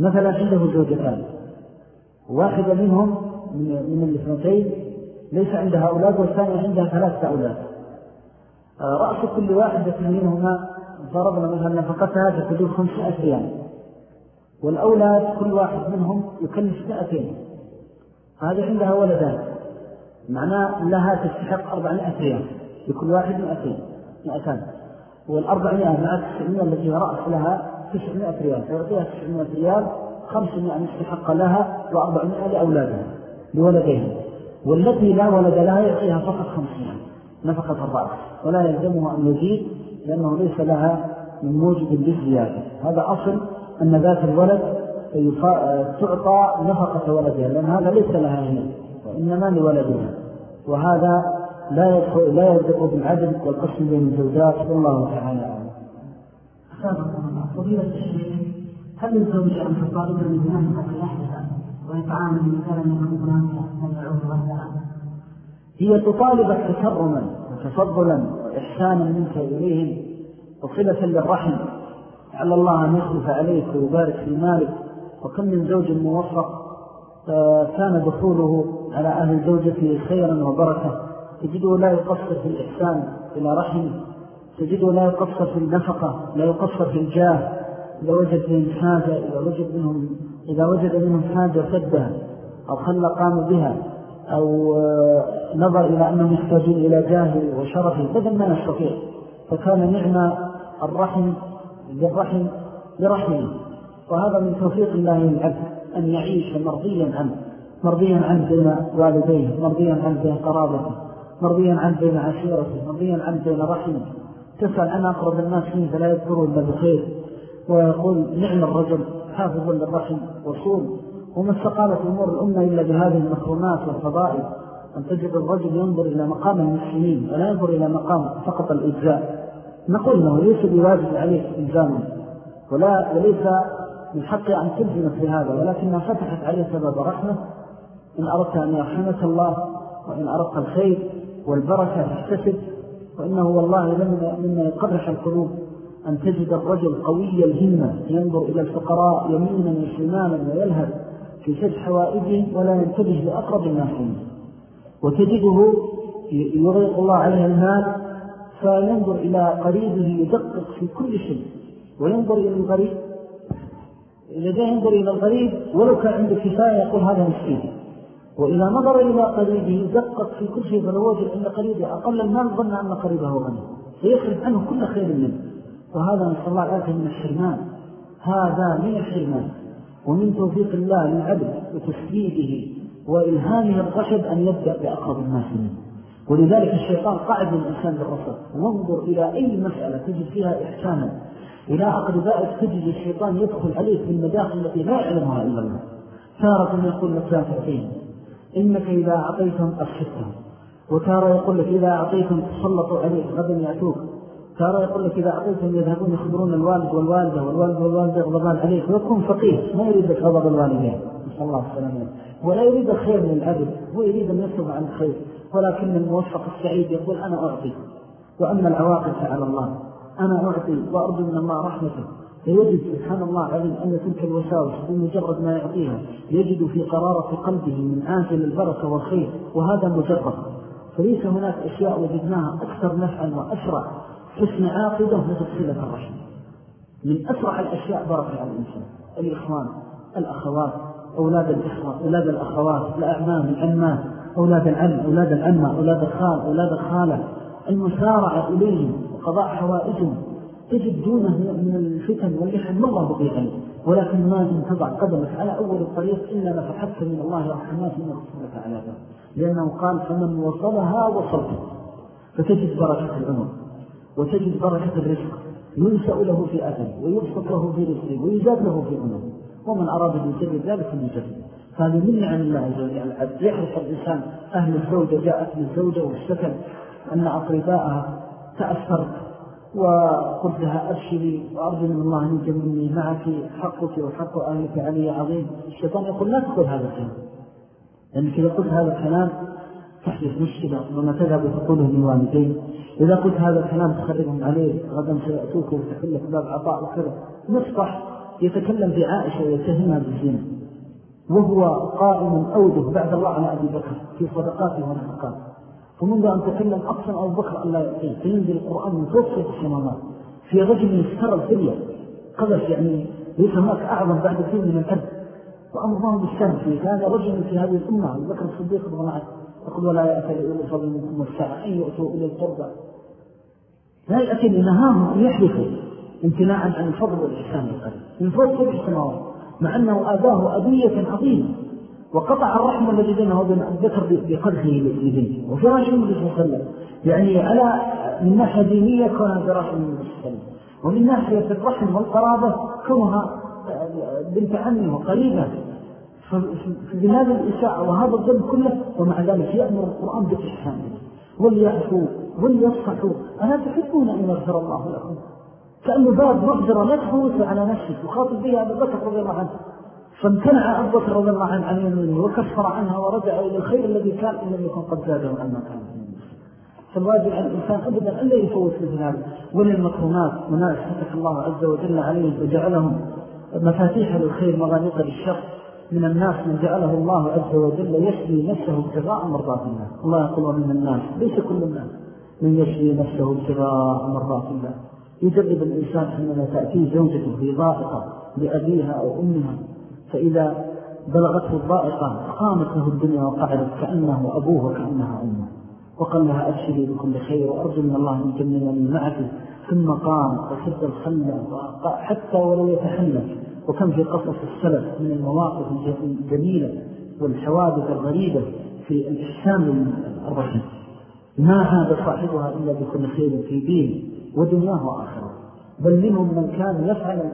S2: مثلا عنده زوجتان. واحدة منهم من الاثنتين ليس عندها أولاد والثانية عندها ثلاثة أولاد. آه، رأس كل واحدة منهما فرضنا مثلا نفقتها تكدو خمسة ريال. والأولاد كل واحد منهم يكلف مئتين. هذه عندها ولدان. معناه لها تستحق أربعمائة ريال. لكل واحد مئتين. مئتان. والأربعمائة مع التسعمائة التي رأس لها تسعمائة ريال. فيعطيها تسعمائة ريال خمسمائة مستحق لها وأربعمائة لأولادها لولدين والتي لا ولد لها يعطيها فقط خمسمائة نفقة الرأس ولا يلزمها أن يزيد لأنه ليس لها من موجب بالزيادة هذا أصل أن ذات الولد تعطى نفقة ولدها لأن هذا ليس لها هنا وإنما لولدها. وهذا لا يدخل لا يدخل بالعدل والقسم بين الزوجات والله تعالى أعلم.
S3: فضيلة الشيخ هل الزوج أن تطالب من أحدها ويتعامل مثلا من هناك
S2: هي تطالبك تكرما وتفضلا وإحسانا منك إليهم وصلة للرحم. على الله أن يخلف عليك ويبارك في مالك. وكم من زوج موفق كان دخوله على أهل زوجته خيرا وبركة. تجده لا يقصر في الإحسان إلى رحمه. تجده لا يقصر في النفقة لا يقصر في الجاه. إذا وجد فيهم حاجة إذا وجد منهم, إذا وجد منهم حاجة سدها أو خل قام بها أو آه، نظر إلى أنهم يحتاجون إلى جاهه وشرفه بدل ما نستطيع. فكان نعم الرحم بالرحم برحمه. وهذا من توفيق الله للعبد أن يعيش مرضيا عنه مرضيا عنه بين والديه مرضيا عنه بين قرابته مرضيا عنه بين عشيرته مرضيا عنه بين رحمه. تسأل عن أقرب الناس منه فلا يذكره إلا بخير. ويقول نعم الرجل حافظ للرحم وصول وما استقالت أمور الأمة إلا بهذه المكرمات والفضائل. أن تجد الرجل ينظر إلى مقام المسلمين ولا ينظر إلى مقام فقط الإجزاء. نقول له ليس بواجب عليك إلزامه ولا وليس من حق أن تلزمك بهذا ولكنها فتحت عليه سبب رحمة. إن أردت أن يرحمك الله وإن أردت الخير والبركة تحتسب وإنه والله مما يقرح القلوب. أن تجد الرجل قوي الهمة ينظر إلى الفقراء يمينا وشمالا ويلهب في سد حوائجهم ولا ينتبه لأقرب الناس وتجده يغيق الله عليه المال فينظر إلى قريبه يدقق في كل شيء. وينظر إلى الغريب. إذا ينظر إلى الغريب ولو كان عنده كفاية يقول هذا مسكين وإذا نظر إلى قريبه يدقق في كل شيء فلو وجد أن قريبه أقل المال ظن أن قريبه غني. فيخرج عنه كل خير منه. وهذا نسأل الله العافية من الحرمان. هذا من الحرمان. ومن توفيق الله للعبد وتسديده وإلهامه الرشد أن يبدأ بأقرب الناس منه. ولذلك الشيطان قاعد الإنسان بالرصد وانظر إلى أي مسألة تجد فيها إحسانا إلى أقربائك تجد الشيطان يدخل عليك المداخل التي لا يعلمها إلا الله. تارة يقول لك لا تعطيهم إنك إذا أعطيتهم أخشتهم وتارة يقول لك إذا أعطيتهم تسلطوا عليك غدا يأتوك. تارة يقول لك إذا أعطيتهم يذهبون يخبرون الوالد والوالدة والوالد والوالدة يغضبان عليك. ويكون فقيه ما يريد لك غضب الوالدين. نسأل الله السلامة. ولا يريد الخير من العبد. هو يريد أن يصب عن الخير. ولكن الموفق السعيد يقول أنا أعطي وأما العواقب فعلى الله. أنا أعطي وأرجو من الله رحمته. فيجد سبحان الله علم أن تلك الوساوس بمجرد ما يعطيها يجد في قرارة قلبه من آجل البركة والخير وهذا مجرد. فليس هناك أشياء وجدناها أكثر نفعا وأسرع. حسن عاقبة مثل صلة الرحم من أسرع الأشياء بركة على الإنسان. الإخوان الأخوات أولاد الإخوة أولاد الأخوات الأعمام العمات. أولاد العم أولاد العمة أولاد الخال أولاد الخالة. المسارعة إليهم وقضاء حوائجهم. تجد دونه من الفتن واللحن الله بقيعا ولكن إن تضع قدمك على أول الطريق إلا نفحتك من الله رحمات من رسولك على ذلك. لأنه قال فمن وصلها وصلته فتجد بركة العمر وتجد بركة الرزق. ينسأ له في أثل ويبسط له في رزقه ويزاد له في عمر ومن أراد أن يجرد ذلك يجرد فهذا من عن الله عز وجل. يحرص الإنسان أهل الزوجة جاءت للزوجة والسكن أن أقرباءها تأثرت وقلت لها أبشري وأرجو من الله أن يجمعني معك حقك وحق أهلك علي عظيم. الشيطان يقول لا تقول هذا الكلام. لأنك إذا قلت هذا الكلام تحدث مشكلة وما تذهب وتقوله لوالدين إذا قلت هذا الكلام تخرجهم عليه غدا سيأتوك وتحل لك باب عطاء وكذا. مصطح يتكلم بعائشة ويتهمها بالزنا وهو قائم أوده بعد الله على أبي بكر في صدقاته ونفقاته فمنذ أن تكلم أقسم أبو بكر أن لا يعطيه فينزل القرآن من فوق سيط السماوات. في رجل يسترى الدنيا قذف يعني ليس هناك أعظم بعد فيه من الأرض وأمرهم بالسلم فيه. كان رجل في هذه الأمة. بكر الصديق رضي الله يقول ولا يأتي إلى الفضل منكم والساعة. أن يؤتوا إلى القربى. لا يأتي لنهاهم أن يحدثوا امتناعا عن الفضل والإحسان القريب. من فوق سبع السماوات. مع أنه آداه أذية عظيمة. وقطع الرحمة الذي بينه وبين الذكر بقدره لديه وفراش النبي صلى يعني على من ناحية دينية كونها فراش النبي صلى ومن ناحية الرحم والقرابة كونها بنت عمه وقريبة. فبهذا الإساءة وهذا الظلم كله ومع ذلك يأمر القرآن بالإحسان وليعفوا وليصحوا ألا تحبون أن يغفر الله لكم؟ كأنه باب لا تفوت على نفسك وخاطب بها أبو بكر رضي الله عنه. فامتنع أبو بكر رضي الله عنه عن يمينه وكفر عنها ورجع إلى الخير الذي كان إن لم يكن قد زاده عما كان. فالواجب على الإنسان أبدا أن لا يفوت مثل هذا وللمكرمات. وناس فتح الله عز وجل عليهم وجعلهم مفاتيح للخير مغانيق للشر. من الناس من جعله الله عز وجل يشري نفسه ابتغاء مرضات الله. الله يقول من الناس ليس كل الناس من يشري نفسه ابتغاء مرضات الله. يجرب الإنسان حينما تأتيه زوجته في ضائقة لأبيها أو أمها فإذا بلغته الضائقة قامت له الدنيا وقعدت كأنه أبوه وكأنها أمه. وقال لها أبشري بكل خير وأرجو من الله أن يجمعني معك ثم قام وشد الخلة حتى ولو يتحلل. وكم في قصص السلف من المواقف الجميلة والحوادث الغريبة في الإحسان الرحم ما هذا صاحبها إلا بكل خير في دين ودنياه وآخره بل منهم من كان يفعل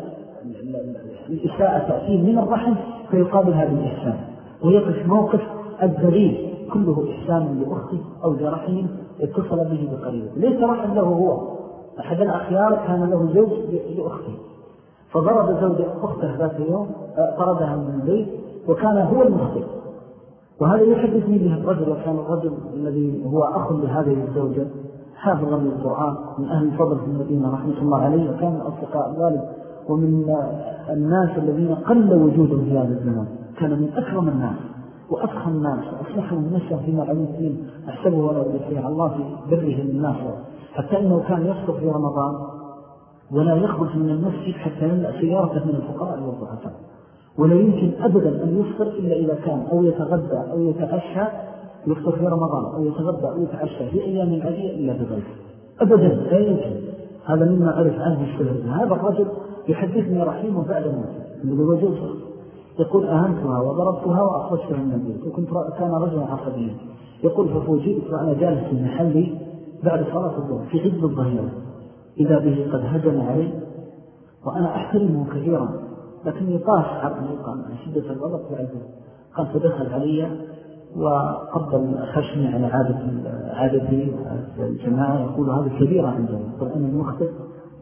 S2: الإساءة تأثير من الرحم فيقابلها بالإحسان ويقف موقف الدليل كله إحسان لأخته أو لرحم اتصل به بقريبه ليس رحم له هو. أحد الأخيار كان له زوج لأخته. فضرب زوج أخته ذات يوم طردها من البيت وكان هو المخطئ. وهذا يحدثني به الرجل وكان الرجل الذي هو أخ لهذه الزوجة. حافظا للقرآن من أهل الفضل في المدينة رحمة الله عليه وكان أصدقاء الوالد ومن الناس الذين قل وجودهم في هذا الزمان. كان من أكرم الناس وأفخم الناس وأصلحهم النشأ فيما علمتين أحسبه ولا يدفع الله في بره للناس حتى إنه كان يصدق في رمضان ولا يخرج من المسجد حتى يملأ سيارته من الفقراء والضعفاء. ولا يمكن أبدا أن يفطر إلا إذا كان أو يتغدى أو يتعشى يفطر في رمضان أو يتغدى أو يتعشى في أيام العادية إلا بغير أبدا لا يمكن. هذا مما عرف عنه السلام. هذا الرجل يحدثني رحيمه بعد موته. من هو يقول أهمتها وضربتها وأخرجتها من البيت. وكنت كان رجلا عصبيا. يقول ففوجئت وأنا جالس في محلي بعد صلاة الظهر في عز الظهيرة. إذا به قد هجم علي وأنا أحترمه كثيرا. لكني طاف عقلي قال شدة الغضب وعزه قال فدخل علي وقبل خشمي على عادة عادتي الجماعة يقول هذا كبيرة عندهم يقول أنا المخطئ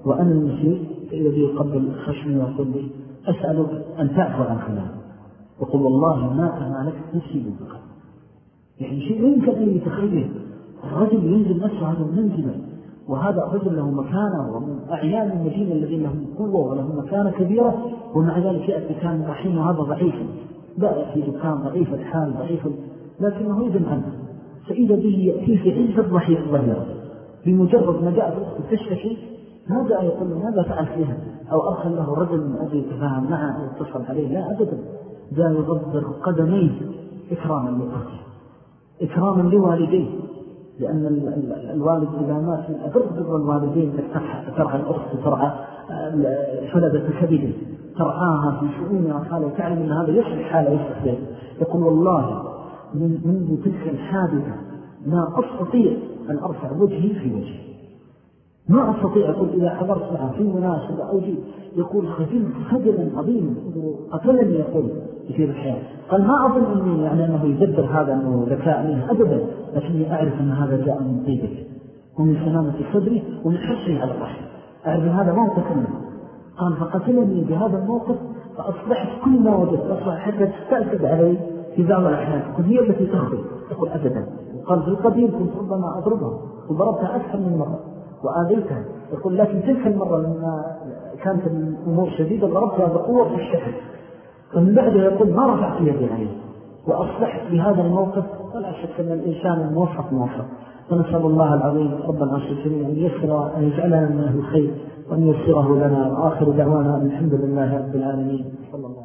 S2: وأنا المسيء الذي يقبل خشمي ويقول لي أسألك أن تعفو عن خلال يقول والله ما أمالك نفسي بالبقى يعني شيء لا يمكن أن يتخيل الرجل ينزل نفسه هذا المنزل. وهذا الرجل له مكانة ومن أعيان المدينة الذين لهم قوة ولهم مكانة كبيرة. ومع ذلك يأتي كان رحيم وهذا ضعيف. لا في دكان ضعيف الحال ضعيف لكنه عنه فإذا به يأتي في عز الضحية الظهيرة بمجرد ما جاء الأخت تشتكي ماذا يقول؟ ماذا فعل فيها؟ أو أرسل له رجل من أجل يتفاهم معه أو اتصل عليه؟ لا أبدا. جاء يغضر قدميه إكراما لأخته إكراما لوالديه. لأن الوالد إذا مات من أبر بر الوالدين ترعى الأخت ترعى فلدة كبده ترعاها في شؤونها وحالة تعلم أن هذا يصلح حالة يصلح يقول والله من منذ تلك الحادثة ما أستطيع أن أرفع وجهي في وجهي. ما أستطيع أقول إذا حضرت معه في مناسبة أو شيء يقول خجلت خجلا عظيما قتلني يقول في الحياة. قال ما أظن أني يعني أنه يدبر هذا أنه ذكاء منه أبدا لكني أعرف أن هذا جاء من طيبك ومن سلامة صدري ومن حرصي على الرحم أعرف أن هذا موقف منه قال فقتلني بهذا الموقف فأصبحت كل ما وجدت أصبح حتى تستأكد علي. في بعض الأحيان تقول هي التي تخرج تقول أبدا. وقال في القديم كنت ربما أضربها. وضربتها أكثر من مرة. وآذيتها. يقول لكن تلك المرة لما كانت الأمور شديدة ضربتها بقوة في الشكل ومن بعدها يقول ما رفعت يدي عليه وأصبحت بهذا الموقف. ولا شك أن الإنسان الموفق موفق. ونسأل الله العظيم رب العرش الكريم أن يسر أن يجعلنا أهل الخير وأن يسره لنا. وآخر دعوانا الحمد لله رب العالمين. صلى الله